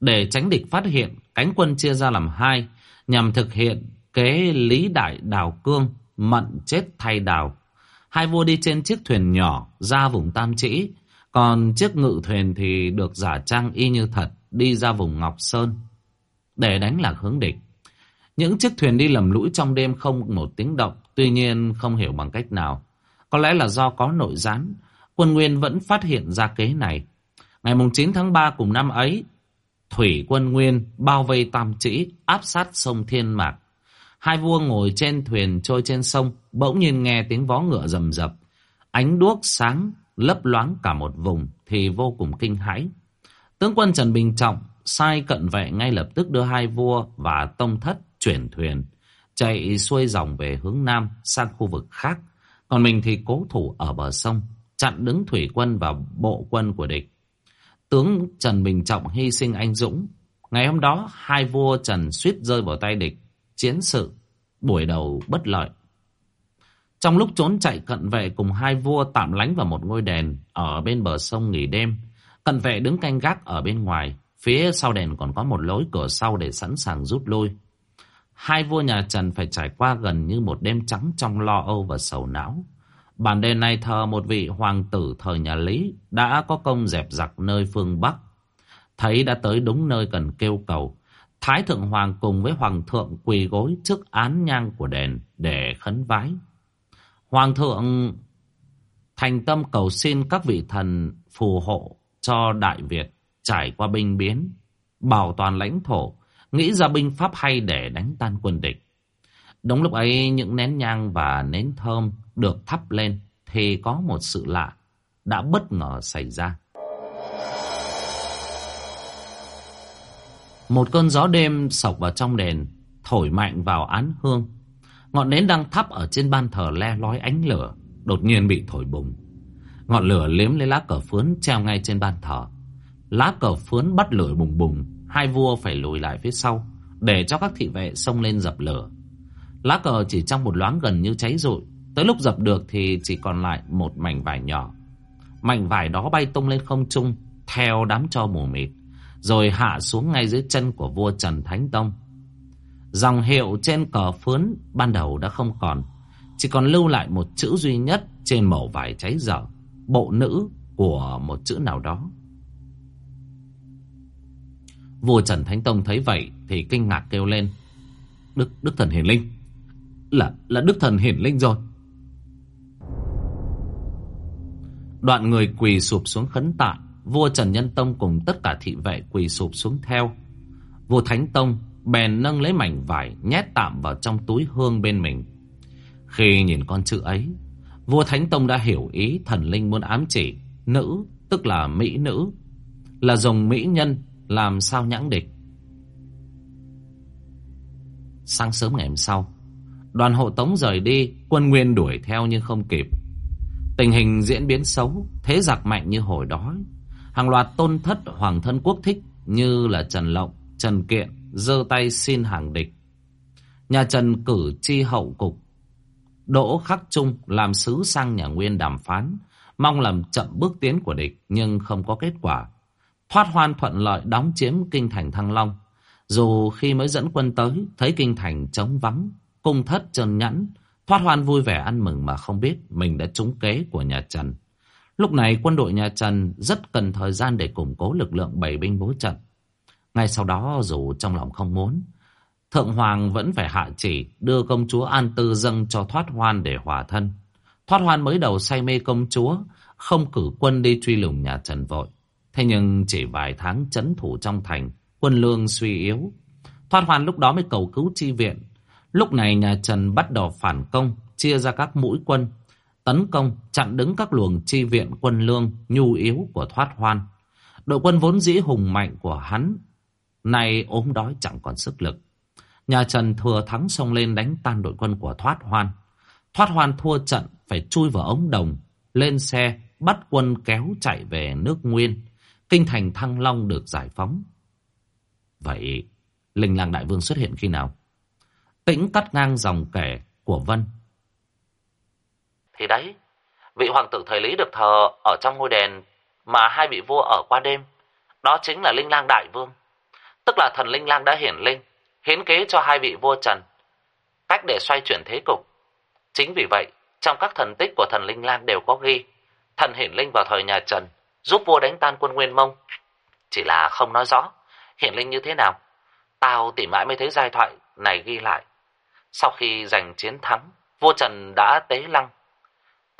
Để tránh địch phát hiện, cánh quân chia ra làm hai nhằm thực hiện kế lý đại đào cương mận chết thay đào. Hai vua đi trên chiếc thuyền nhỏ ra vùng Tam Trĩ còn chiếc ngự thuyền thì được giả trang y như thật đi ra vùng Ngọc Sơn để đánh lạc hướng địch. Những chiếc thuyền đi lầm lũi trong đêm không một tiếng động, tuy nhiên không hiểu bằng cách nào. Có lẽ là do có nội gián, quân Nguyên vẫn phát hiện ra kế này. Ngày 9 tháng 3 cùng năm ấy, Thủy quân Nguyên bao vây Tam Trĩ, áp sát sông Thiên Mạc. Hai vua ngồi trên thuyền trôi trên sông, bỗng nhiên nghe tiếng vó ngựa rầm rập. Ánh đuốc sáng lấp loáng cả một vùng thì vô cùng kinh hãi. Tướng quân Trần Bình Trọng sai cận vệ ngay lập tức đưa hai vua và tông thất chuyển thuyền, chạy xuôi dòng về hướng nam sang khu vực khác. Còn mình thì cố thủ ở bờ sông, chặn đứng thủy quân và bộ quân của địch. Tướng Trần Bình Trọng hy sinh anh dũng. Ngày hôm đó, hai vua Trần suýt rơi vào tay địch. Chiến sự, buổi đầu bất lợi. Trong lúc trốn chạy cận vệ cùng hai vua tạm lánh vào một ngôi đền ở bên bờ sông nghỉ đêm. Cận vệ đứng canh gác ở bên ngoài, phía sau đền còn có một lối cửa sau để sẵn sàng rút lui. Hai vua nhà Trần phải trải qua gần như một đêm trắng trong lo âu và sầu não. Bản đền này thờ một vị hoàng tử thời nhà Lý đã có công dẹp giặc nơi phương Bắc. Thấy đã tới đúng nơi cần kêu cầu. Thái Thượng Hoàng cùng với Hoàng thượng quỳ gối trước án nhang của đền để khấn vái. Hoàng thượng thành tâm cầu xin các vị thần phù hộ cho Đại Việt trải qua binh biến, bảo toàn lãnh thổ, nghĩ ra binh pháp hay để đánh tan quân địch. Đúng lúc ấy những nén nhang và nến thơm được thắp lên thì có một sự lạ đã bất ngờ xảy ra. Một cơn gió đêm sộc vào trong đền, thổi mạnh vào án hương. Ngọn nến đang thắp ở trên ban thờ le lói ánh lửa, đột nhiên bị thổi bùng. Ngọn lửa liếm lấy lá cờ phướn treo ngay trên ban thờ. Lá cờ phướn bắt lửa bùng bùng, hai vua phải lùi lại phía sau, để cho các thị vệ xông lên dập lửa. Lá cờ chỉ trong một loáng gần như cháy rụi, tới lúc dập được thì chỉ còn lại một mảnh vải nhỏ. Mảnh vải đó bay tung lên không trung, theo đám cho mù mịt, rồi hạ xuống ngay dưới chân của vua Trần Thánh Tông. Dòng hiệu trên cờ phướn ban đầu đã không còn, chỉ còn lưu lại một chữ duy nhất trên mẩu vải cháy dở, bộ nữ của một chữ nào đó. Vua Trần Thánh Tông thấy vậy thì kinh ngạc kêu lên. Đức Đức Thần Hiển Linh. Là là Đức Thần Hiển Linh rồi. Đoạn người quỳ sụp xuống khấn tạ Vua Trần Nhân Tông cùng tất cả thị vệ quỳ sụp xuống theo Vua Thánh Tông bèn nâng lấy mảnh vải nhét tạm vào trong túi hương bên mình. Khi nhìn con chữ ấy, vua Thánh Tông đã hiểu ý thần linh muốn ám chỉ nữ, tức là mỹ nữ, là dùng mỹ nhân làm sao nhãng địch. Sáng sớm ngày hôm sau, đoàn hộ tống rời đi, quân nguyên đuổi theo nhưng không kịp. Tình hình diễn biến xấu, thế giặc mạnh như hồi đó. Hàng loạt tôn thất hoàng thân quốc thích như là Trần Lộng, Trần Kiện, giơ tay xin hàng địch. Nhà Trần cử chi hậu cục. Đỗ Khắc Trung làm sứ sang nhà Nguyên đàm phán, mong làm chậm bước tiến của địch nhưng không có kết quả. Thoát hoan thuận lợi đóng chiếm kinh thành Thăng Long. Dù khi mới dẫn quân tới, thấy kinh thành trống vắng, cung thất trơn nhẵn, Thoát hoan vui vẻ ăn mừng mà không biết mình đã trúng kế của nhà Trần. Lúc này quân đội nhà Trần rất cần thời gian để củng cố lực lượng bảy binh bố trận. Ngay sau đó dù trong lòng không muốn, Thượng Hoàng vẫn phải hạ chỉ đưa công chúa An Tư dâng cho Thoát Hoan để hòa thân. Thoát Hoan mới đầu say mê công chúa, không cử quân đi truy lùng nhà Trần vội. Thế nhưng chỉ vài tháng chấn thủ trong thành, quân lương suy yếu. Thoát Hoan lúc đó mới cầu cứu chi viện. Lúc này nhà Trần bắt đầu phản công, chia ra các mũi quân, tấn công, chặn đứng các luồng chi viện quân lương nhu yếu của Thoát Hoan. Đội quân vốn dĩ hùng mạnh của hắn Nay ốm đói chẳng còn sức lực. Nhà Trần thừa thắng xông lên đánh tan đội quân của Thoát Hoan. Thoát Hoan thua trận phải chui vào ống đồng, lên xe, bắt quân kéo chạy về nước Nguyên. Kinh thành Thăng Long được giải phóng. Vậy, Linh Lang Đại Vương xuất hiện khi nào? Tĩnh cắt ngang dòng kể của Vân. Thì đấy, vị hoàng tử thời Lý được thờ ở trong ngôi đền mà hai vị vua ở qua đêm. Đó chính là Linh Lang Đại Vương tức là thần linh lang đã hiển linh, hiến kế cho hai vị vua Trần, cách để xoay chuyển thế cục. Chính vì vậy, trong các thần tích của thần linh lang đều có ghi, thần hiển linh vào thời nhà Trần, giúp vua đánh tan quân Nguyên Mông. Chỉ là không nói rõ, hiển linh như thế nào. Tao tỉ mãi mới thấy giai thoại này ghi lại. Sau khi giành chiến thắng, vua Trần đã tế lăng,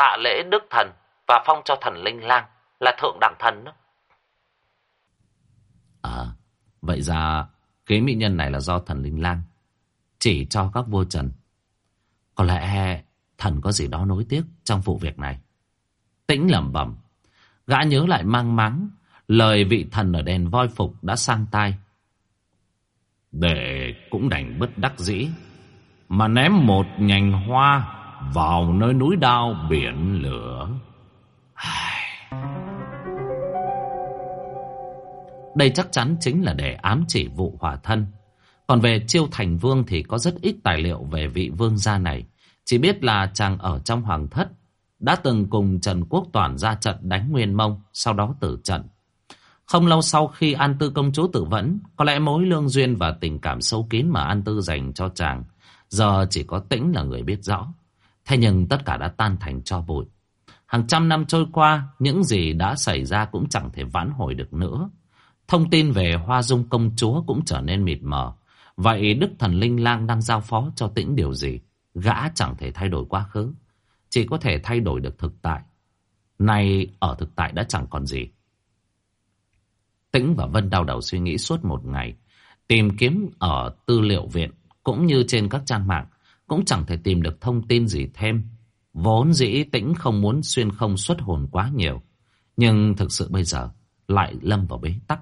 tạ lễ đức thần và phong cho thần linh lang là thượng đẳng thần đó. À, Vậy ra kế mỹ nhân này là do thần Linh Lang chỉ cho các vua Trần. Có lẽ thần có gì đó nối tiếc trong vụ việc này. Tĩnh lẩm bẩm, gã nhớ lại mang máng lời vị thần ở đền voi phục đã sang tai. Để cũng đành bất đắc dĩ mà ném một nhành hoa vào nơi núi đao biển lửa. Đây chắc chắn chính là để ám chỉ vụ hỏa thân. Còn về Chiêu Thành Vương thì có rất ít tài liệu về vị vương gia này. Chỉ biết là chàng ở trong hoàng thất, đã từng cùng Trần Quốc toàn ra trận đánh Nguyên Mông, sau đó tử trận. Không lâu sau khi An Tư công chúa tự vẫn, có lẽ mối lương duyên và tình cảm sâu kín mà An Tư dành cho chàng, giờ chỉ có tĩnh là người biết rõ. Thế nhưng tất cả đã tan thành cho bụi. Hàng trăm năm trôi qua, những gì đã xảy ra cũng chẳng thể vãn hồi được nữa. Thông tin về Hoa Dung công chúa cũng trở nên mịt mờ. Vậy Đức Thần Linh Lang đang giao phó cho tĩnh điều gì? Gã chẳng thể thay đổi quá khứ. Chỉ có thể thay đổi được thực tại. Nay ở thực tại đã chẳng còn gì. Tĩnh và Vân đau đầu suy nghĩ suốt một ngày. Tìm kiếm ở tư liệu viện cũng như trên các trang mạng. Cũng chẳng thể tìm được thông tin gì thêm. Vốn dĩ Tĩnh không muốn xuyên không xuất hồn quá nhiều. Nhưng thực sự bây giờ lại lâm vào bế tắc.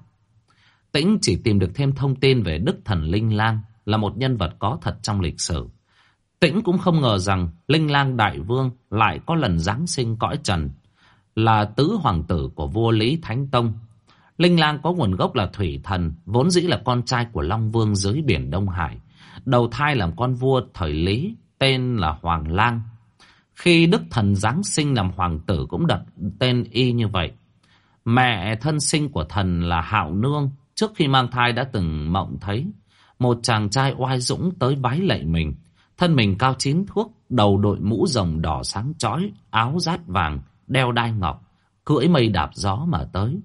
Tĩnh chỉ tìm được thêm thông tin về Đức Thần Linh Lang là một nhân vật có thật trong lịch sử. Tĩnh cũng không ngờ rằng Linh Lang Đại Vương lại có lần Giáng sinh cõi trần, là tứ hoàng tử của vua Lý Thánh Tông. Linh Lang có nguồn gốc là thủy thần, vốn dĩ là con trai của Long Vương dưới biển Đông Hải. Đầu thai làm con vua thời Lý, tên là Hoàng Lang. Khi Đức Thần Giáng sinh làm hoàng tử cũng đặt tên y như vậy. Mẹ thân sinh của thần là Hạo Nương, Trước khi mang thai đã từng mộng thấy một chàng trai oai dũng tới bái lạy mình. Thân mình cao chín thước, đầu đội mũ rồng đỏ sáng chói, áo rát vàng, đeo đai ngọc, cưỡi mây đạp gió mà tới.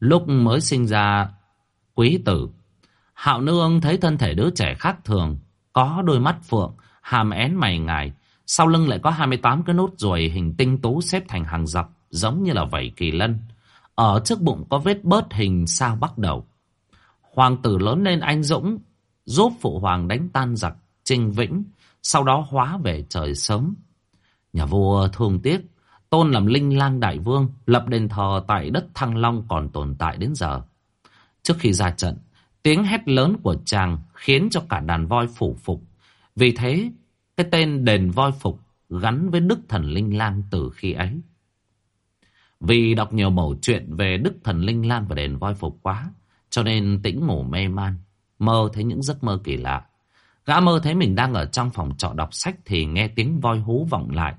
Lúc mới sinh ra quý tử, Hạo Nương thấy thân thể đứa trẻ khác thường, có đôi mắt phượng, hàm én mày ngài, sau lưng lại có 28 cái nốt ruồi hình tinh tú xếp thành hàng dọc. giống như là vảy kỳ lân. Ở trước bụng có vết bớt hình sao bắt đầu. Hoàng tử lớn lên anh Dũng, giúp phụ hoàng đánh tan giặc Trinh Vĩnh, sau đó hóa về trời sớm. Nhà vua thương tiếc, tôn làm linh lang đại vương, lập đền thờ tại đất Thăng Long còn tồn tại đến giờ. Trước khi ra trận, tiếng hét lớn của chàng khiến cho cả đàn voi phủ phục. Vì thế, cái tên đền voi phục gắn với Đức Thần Linh Lang từ khi ấy. Vì đọc nhiều mẩu chuyện về Đức Thần Linh Lang và đền voi phục quá, cho nên tĩnh ngủ mê man, mơ thấy những giấc mơ kỳ lạ. Gã mơ thấy mình đang ở trong phòng trọ đọc sách thì nghe tiếng voi hú vọng lại.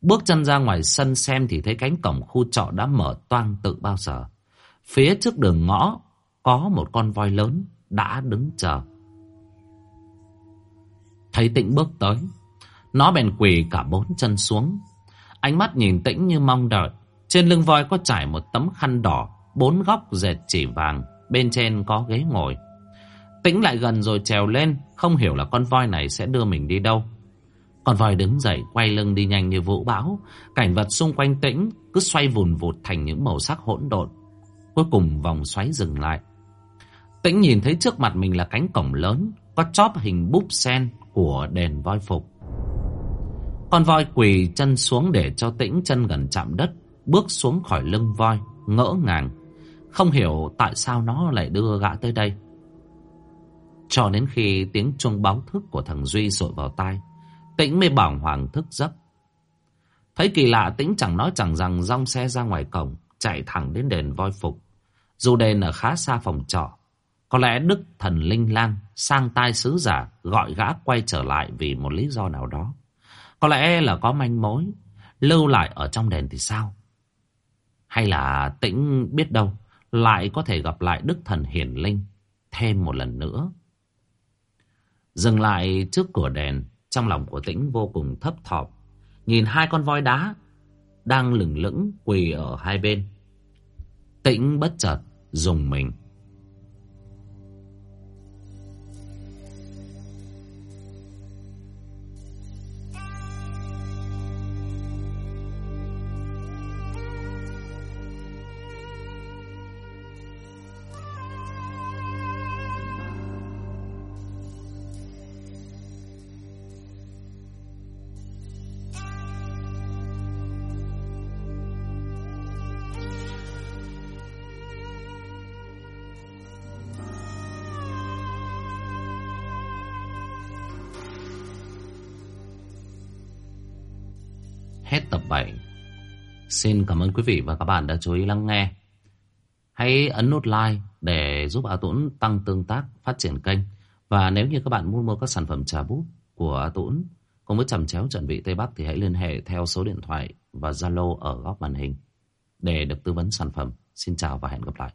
Bước chân ra ngoài sân xem thì thấy cánh cổng khu trọ đã mở toang tự bao giờ. Phía trước đường ngõ có một con voi lớn đã đứng chờ. Thấy tĩnh bước tới, nó bèn quỳ cả bốn chân xuống. Ánh mắt nhìn tĩnh như mong đợi. Trên lưng voi có trải một tấm khăn đỏ, bốn góc dệt chỉ vàng, bên trên có ghế ngồi. Tĩnh lại gần rồi trèo lên, không hiểu là con voi này sẽ đưa mình đi đâu. Con voi đứng dậy, quay lưng đi nhanh như vũ bão. Cảnh vật xung quanh tĩnh cứ xoay vùn vụt thành những màu sắc hỗn độn. Cuối cùng vòng xoáy dừng lại. Tĩnh nhìn thấy trước mặt mình là cánh cổng lớn, có chóp hình búp sen của đền voi phục. Con voi quỳ chân xuống để cho tĩnh chân gần chạm đất, bước xuống khỏi lưng voi, ngỡ ngàng. Không hiểu tại sao nó lại đưa gã tới đây. Cho đến khi tiếng chuông báo thức của thằng Duy rội vào tai, Tĩnh mới bảng hoàng thức giấc. Thấy kỳ lạ Tĩnh chẳng nói chẳng rằng rong xe ra ngoài cổng, chạy thẳng đến đền voi phục. Dù đền ở khá xa phòng trọ, có lẽ Đức Thần Linh Lang sang tai sứ giả gọi gã quay trở lại vì một lý do nào đó. Có lẽ là có manh mối, lưu lại ở trong đền thì sao? Hay là Tĩnh biết đâu, lại có thể gặp lại Đức Thần Hiển Linh thêm một lần nữa. Dừng lại trước cửa đèn, trong lòng của Tĩnh vô cùng thấp thỏm, nhìn hai con voi đá đang lửng lững quỳ ở hai bên. Tĩnh bất chợt dùng mình. Xin cảm ơn quý vị và các bạn đã chú ý lắng nghe. Hãy ấn nút like để giúp A Tuấn tăng tương tác, phát triển kênh. Và nếu như các bạn muốn mua các sản phẩm trà bút của A Tuấn Cùng với chầm chéo chuẩn bị Tây Bắc thì hãy liên hệ theo số điện thoại và Zalo ở góc màn hình Để được tư vấn sản phẩm. Xin chào và hẹn gặp lại.